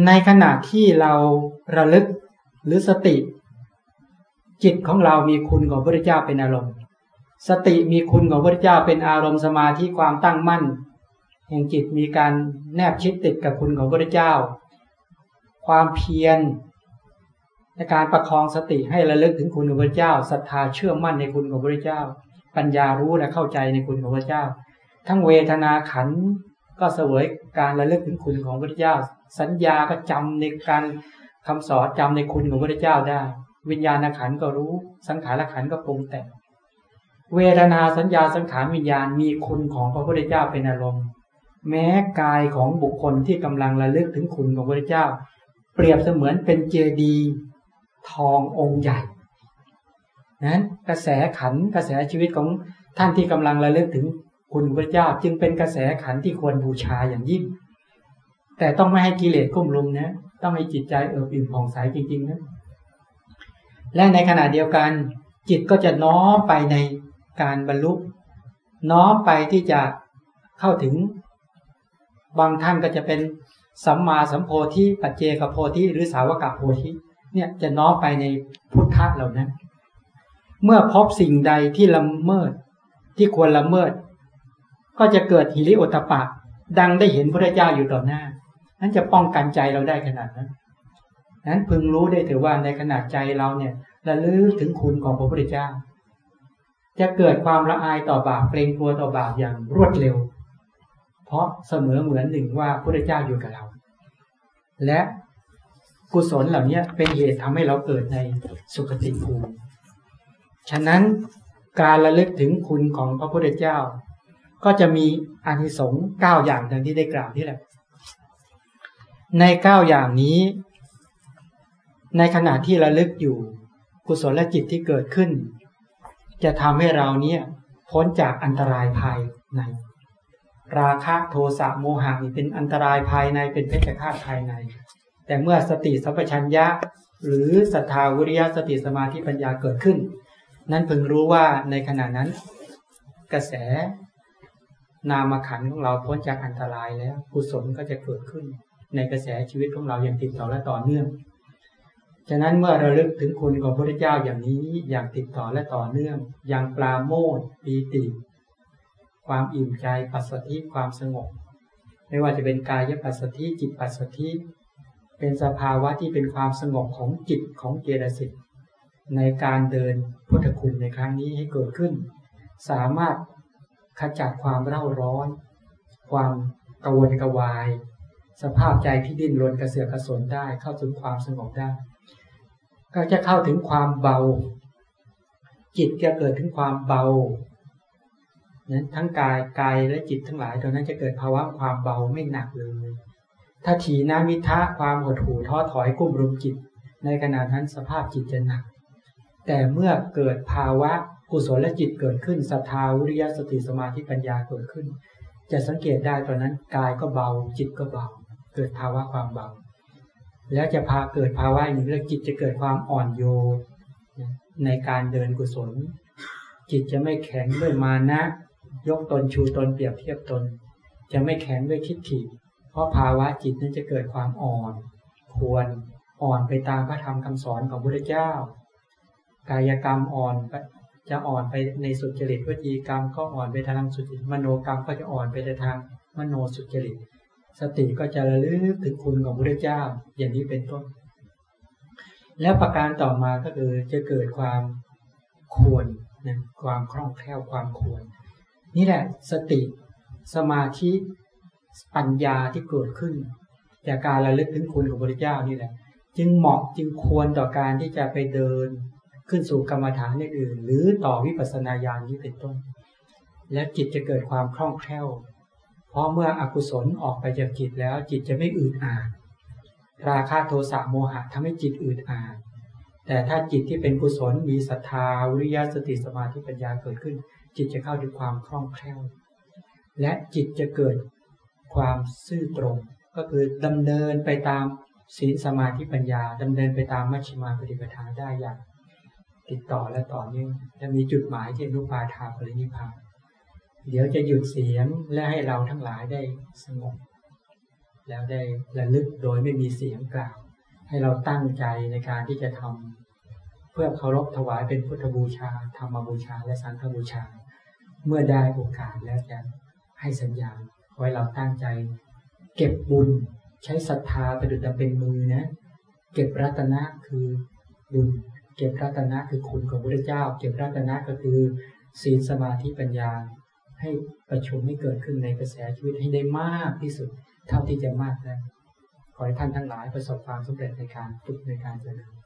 ในขณะที่เราระลึกหรือสติ จิตของเรามีคุณของพระเจ้าเป็นอารมณ์ สติมีคุณของพระเจ้าเป็นอารมณ์สมาธิความตั้งมั่นแห่งจิตมีการแนบชิดติดกับคุณของพระเจ้า ความเพียร ในการประคองสติให้ระลึกถึงคุณของพระเจ้าศรัทธาเชื่อมั่นในคุณของพระเจ้า ปัญญารู้และเข้าใจในคุณของพระเจ้า ทั้งเวทนาขันก็เสวยการระลึกถึงคุณของพระเจ้า สัญญาก็จำในการคำสอนจำในคุณของพระเจ้าได้ วิญญาณขันก็รู้สังขารขันก็ปรุงแต่งเวทนาสัญญาสังขารวิญญาณมีคุณของพระพุทธเจ้าเป็นอารมณ์ แม้กายของบุคคลที่กำลังระลึกถึงคุณของพระเจ้า เปรียบเสมือนเป็นเจดีย์ ทององค์ใหญ่นั้นกระแสขันกระแสชีวิตของท่านที่กำลังระลึกถึงคุณพระเจ้าจึงเป็นกระแสขันที่ควรบูชาอย่างยิ่ง แต่ต้องไม่ให้กิเลสกุ้มลุมนะต้องให้จิตใจเอิบอิ่มผ่องใสจริงๆนะและในขณะเดียวกัน จิตก็จะน้อมไปในการบรรลุน้อมไปที่จะเข้าถึง บางท่านก็จะเป็นสัมมาสัมโพธิปัจเจกโพธิหรือสาวกโพธิ เนี่ยจะน้อมไปในพุทธะเหล่านั้น เมื่อพบสิ่งใดที่ละเมิดที่ควรละเมิด ก็จะเกิดหิริโอตปะ ดังได้เห็นพระเจ้าอยู่ต่อหน้า นั้นจะป้องกันใจเราได้ขนาดนั้นนั้นพึงรู้ได้ถือว่าในขณะใจเราเนี่ยระลึกถึงคุณของพระพุทธเจ้า จะเกิดความละอายต่อบาปเกรงกลัวต่อบาปอย่างรวดเร็ว เพราะเสมอเหมือนหนึ่งว่าพระเจ้าอยู่กับเรา และ กุศลเหล่านี้เป็นเหตุทำให้เราเกิดในสุคติภูมิ ฉะนั้นการระลึกถึงคุณของพระพุทธเจ้า ก็จะมีอานิสงส์เก้าอย่างดังที่ได้กล่าวนี่แหละ ในเก้าอย่างนี้ ในขณะที่ระลึกอยู่ กุศลและจิตที่เกิดขึ้น จะทำให้เราเนี่ยพ้นจากอันตรายภายใน ราคะโทสะโมหะเป็นอันตรายภายในเป็นเพชฌฆาตภายใน แต่เมื่อสติสัพพัญญะ หรือศรัทธาวิริยะสติสมาธิปัญญาเกิดขึ้น นั้นพึงรู้ว่าในขณะนั้น กระแส นามขันของเราพ้นจากอันตรายแล้วกุศลก็จะเกิดขึ้น ในกระแสชีวิตของเราอย่างติดต่อและต่อเนื่องฉะนั้นเมื่อเราลึกถึงคุณของพระพุทธเจ้าอย่างนี้อย่างติดต่อและต่อเนื่อง อย่างปลาโมดปีติ ความอิ่มใจปัสสติความสงบ ไม่ว่าจะเป็นกายปัสสติจิตปัสสติ เป็นสภาวะที่เป็นความสงบของจิตของเจตสิกในการเดินพุทธคุณในครั้งนี้ให้เกิดขึ้น สามารถขจัดความเร่าร้อน ความกวนกวาย สภาพใจที่ดิ้นรนกระเสือกกระสนได้เข้าถึงความสงบได้ ก็จะเข้าถึงความเบา จิตจะเกิดถึงความเบานั้นทั้งกายกายและจิตทั้งหลายตัวนั้นจะเกิดภาวะความเบาไม่หนักเลย ถ้าถีนามิทะความหดหู่ท้อถอยกุ้มรุมจิต ในขณะนั้นสภาพจิตจะหนัก แต่เมื่อเกิดภาวะกุศลและจิตเกิดขึ้นศรัทธาวิริยสติสมาธิปัญญาเกิดขึ้น จะสังเกตได้ตอนนั้นกายก็เบา จิตก็เบา เกิดภาวะความเบา แล้วจะพาเกิดภาวะหนึ่งเรื่องจิตจะเกิดความอ่อนโยนในการเดินกุศล จิตจะไม่แข็งด้วยมานะ ยกตนชูตนเปรียบเทียบตน จะไม่แข็งด้วยทิฏฐิ เพราะภาวะจิตนั้นจะเกิดความอ่อนควรอ่อนไปตามพระธรรมคำสอนของพระเจ้า กายกรรมอ่อนจะอ่อนไปในสุจริตวิจีกรรมก็อ่อนไปทางสุจริตมโนกรรมก็จะอ่อนไปในทางมโนสุจริต สติก็จะระลึกถึงคุณของพระเจ้าอย่างนี้เป็นต้น แล้วประการต่อมาก็คือจะเกิดความควรนะความคล่องแคล่วความควร นี่แหละสติสมาธิ ปัญญาที่เกิดขึ้น จากการระลึกถึงคุณของพระเจ้านี่แหละ จึงเหมาะจึงควรต่อการที่จะไปเดินขึ้นสู่กรรมฐานอื่น หรือต่อวิปัสสนาญาณนี้เป็นต้น และจิตจะเกิดความคล่องแคล่ว เพราะเมื่ออกุศลออกไปจากจิตแล้วจิตจะไม่อืดอาดราคะโทสะโมหะทำให้จิตอืดอาดแต่ถ้าจิตที่เป็นกุศลมีศรัทธาวิริยะสติสมาธิปัญญาเกิดขึ้น จิตจะเข้าถึงความคล่องแคล่ว และจิตจะเกิด ความซื่อตรง ก็คือดำเนินไปตามศีลสมาธิปัญญาดำเนินไปตามมัชฌิมาปฏิปทาได้อย่าง ติดต่อและต่อเนื่องจะมีจุดหมายที่รูปาทาปรินิพานเดี๋ยวจะหยุดเสียงและให้เราทั้งหลายได้สงบแล้วได้ระลึกโดยไม่มีเสียงกล่าว ให้เราตั้งใจในการที่จะทำเพื่อเคารพถวายเป็นพุทธบูชาธรรมบูชาและสังฆบูชา เมื่อได้โอกาสแล้วจะให้สัญญาณ ไว้เราตั้งใจ เก็บบุญใช้ศรัทธาประดุจเป็นมือนะ เก็บรัตนะคือบุญ เก็บรัตนะคือคุณของพระเจ้า เก็บรัตนะก็คือศีลสมาธิปัญญา ให้ประชุมให้เกิดขึ้นในกระแสชีวิตให้ได้มากที่สุด เท่าที่จะมากได้ขอให้ท่านทั้งหลายประสบความสำเร็จในการฝึกในการเจริญ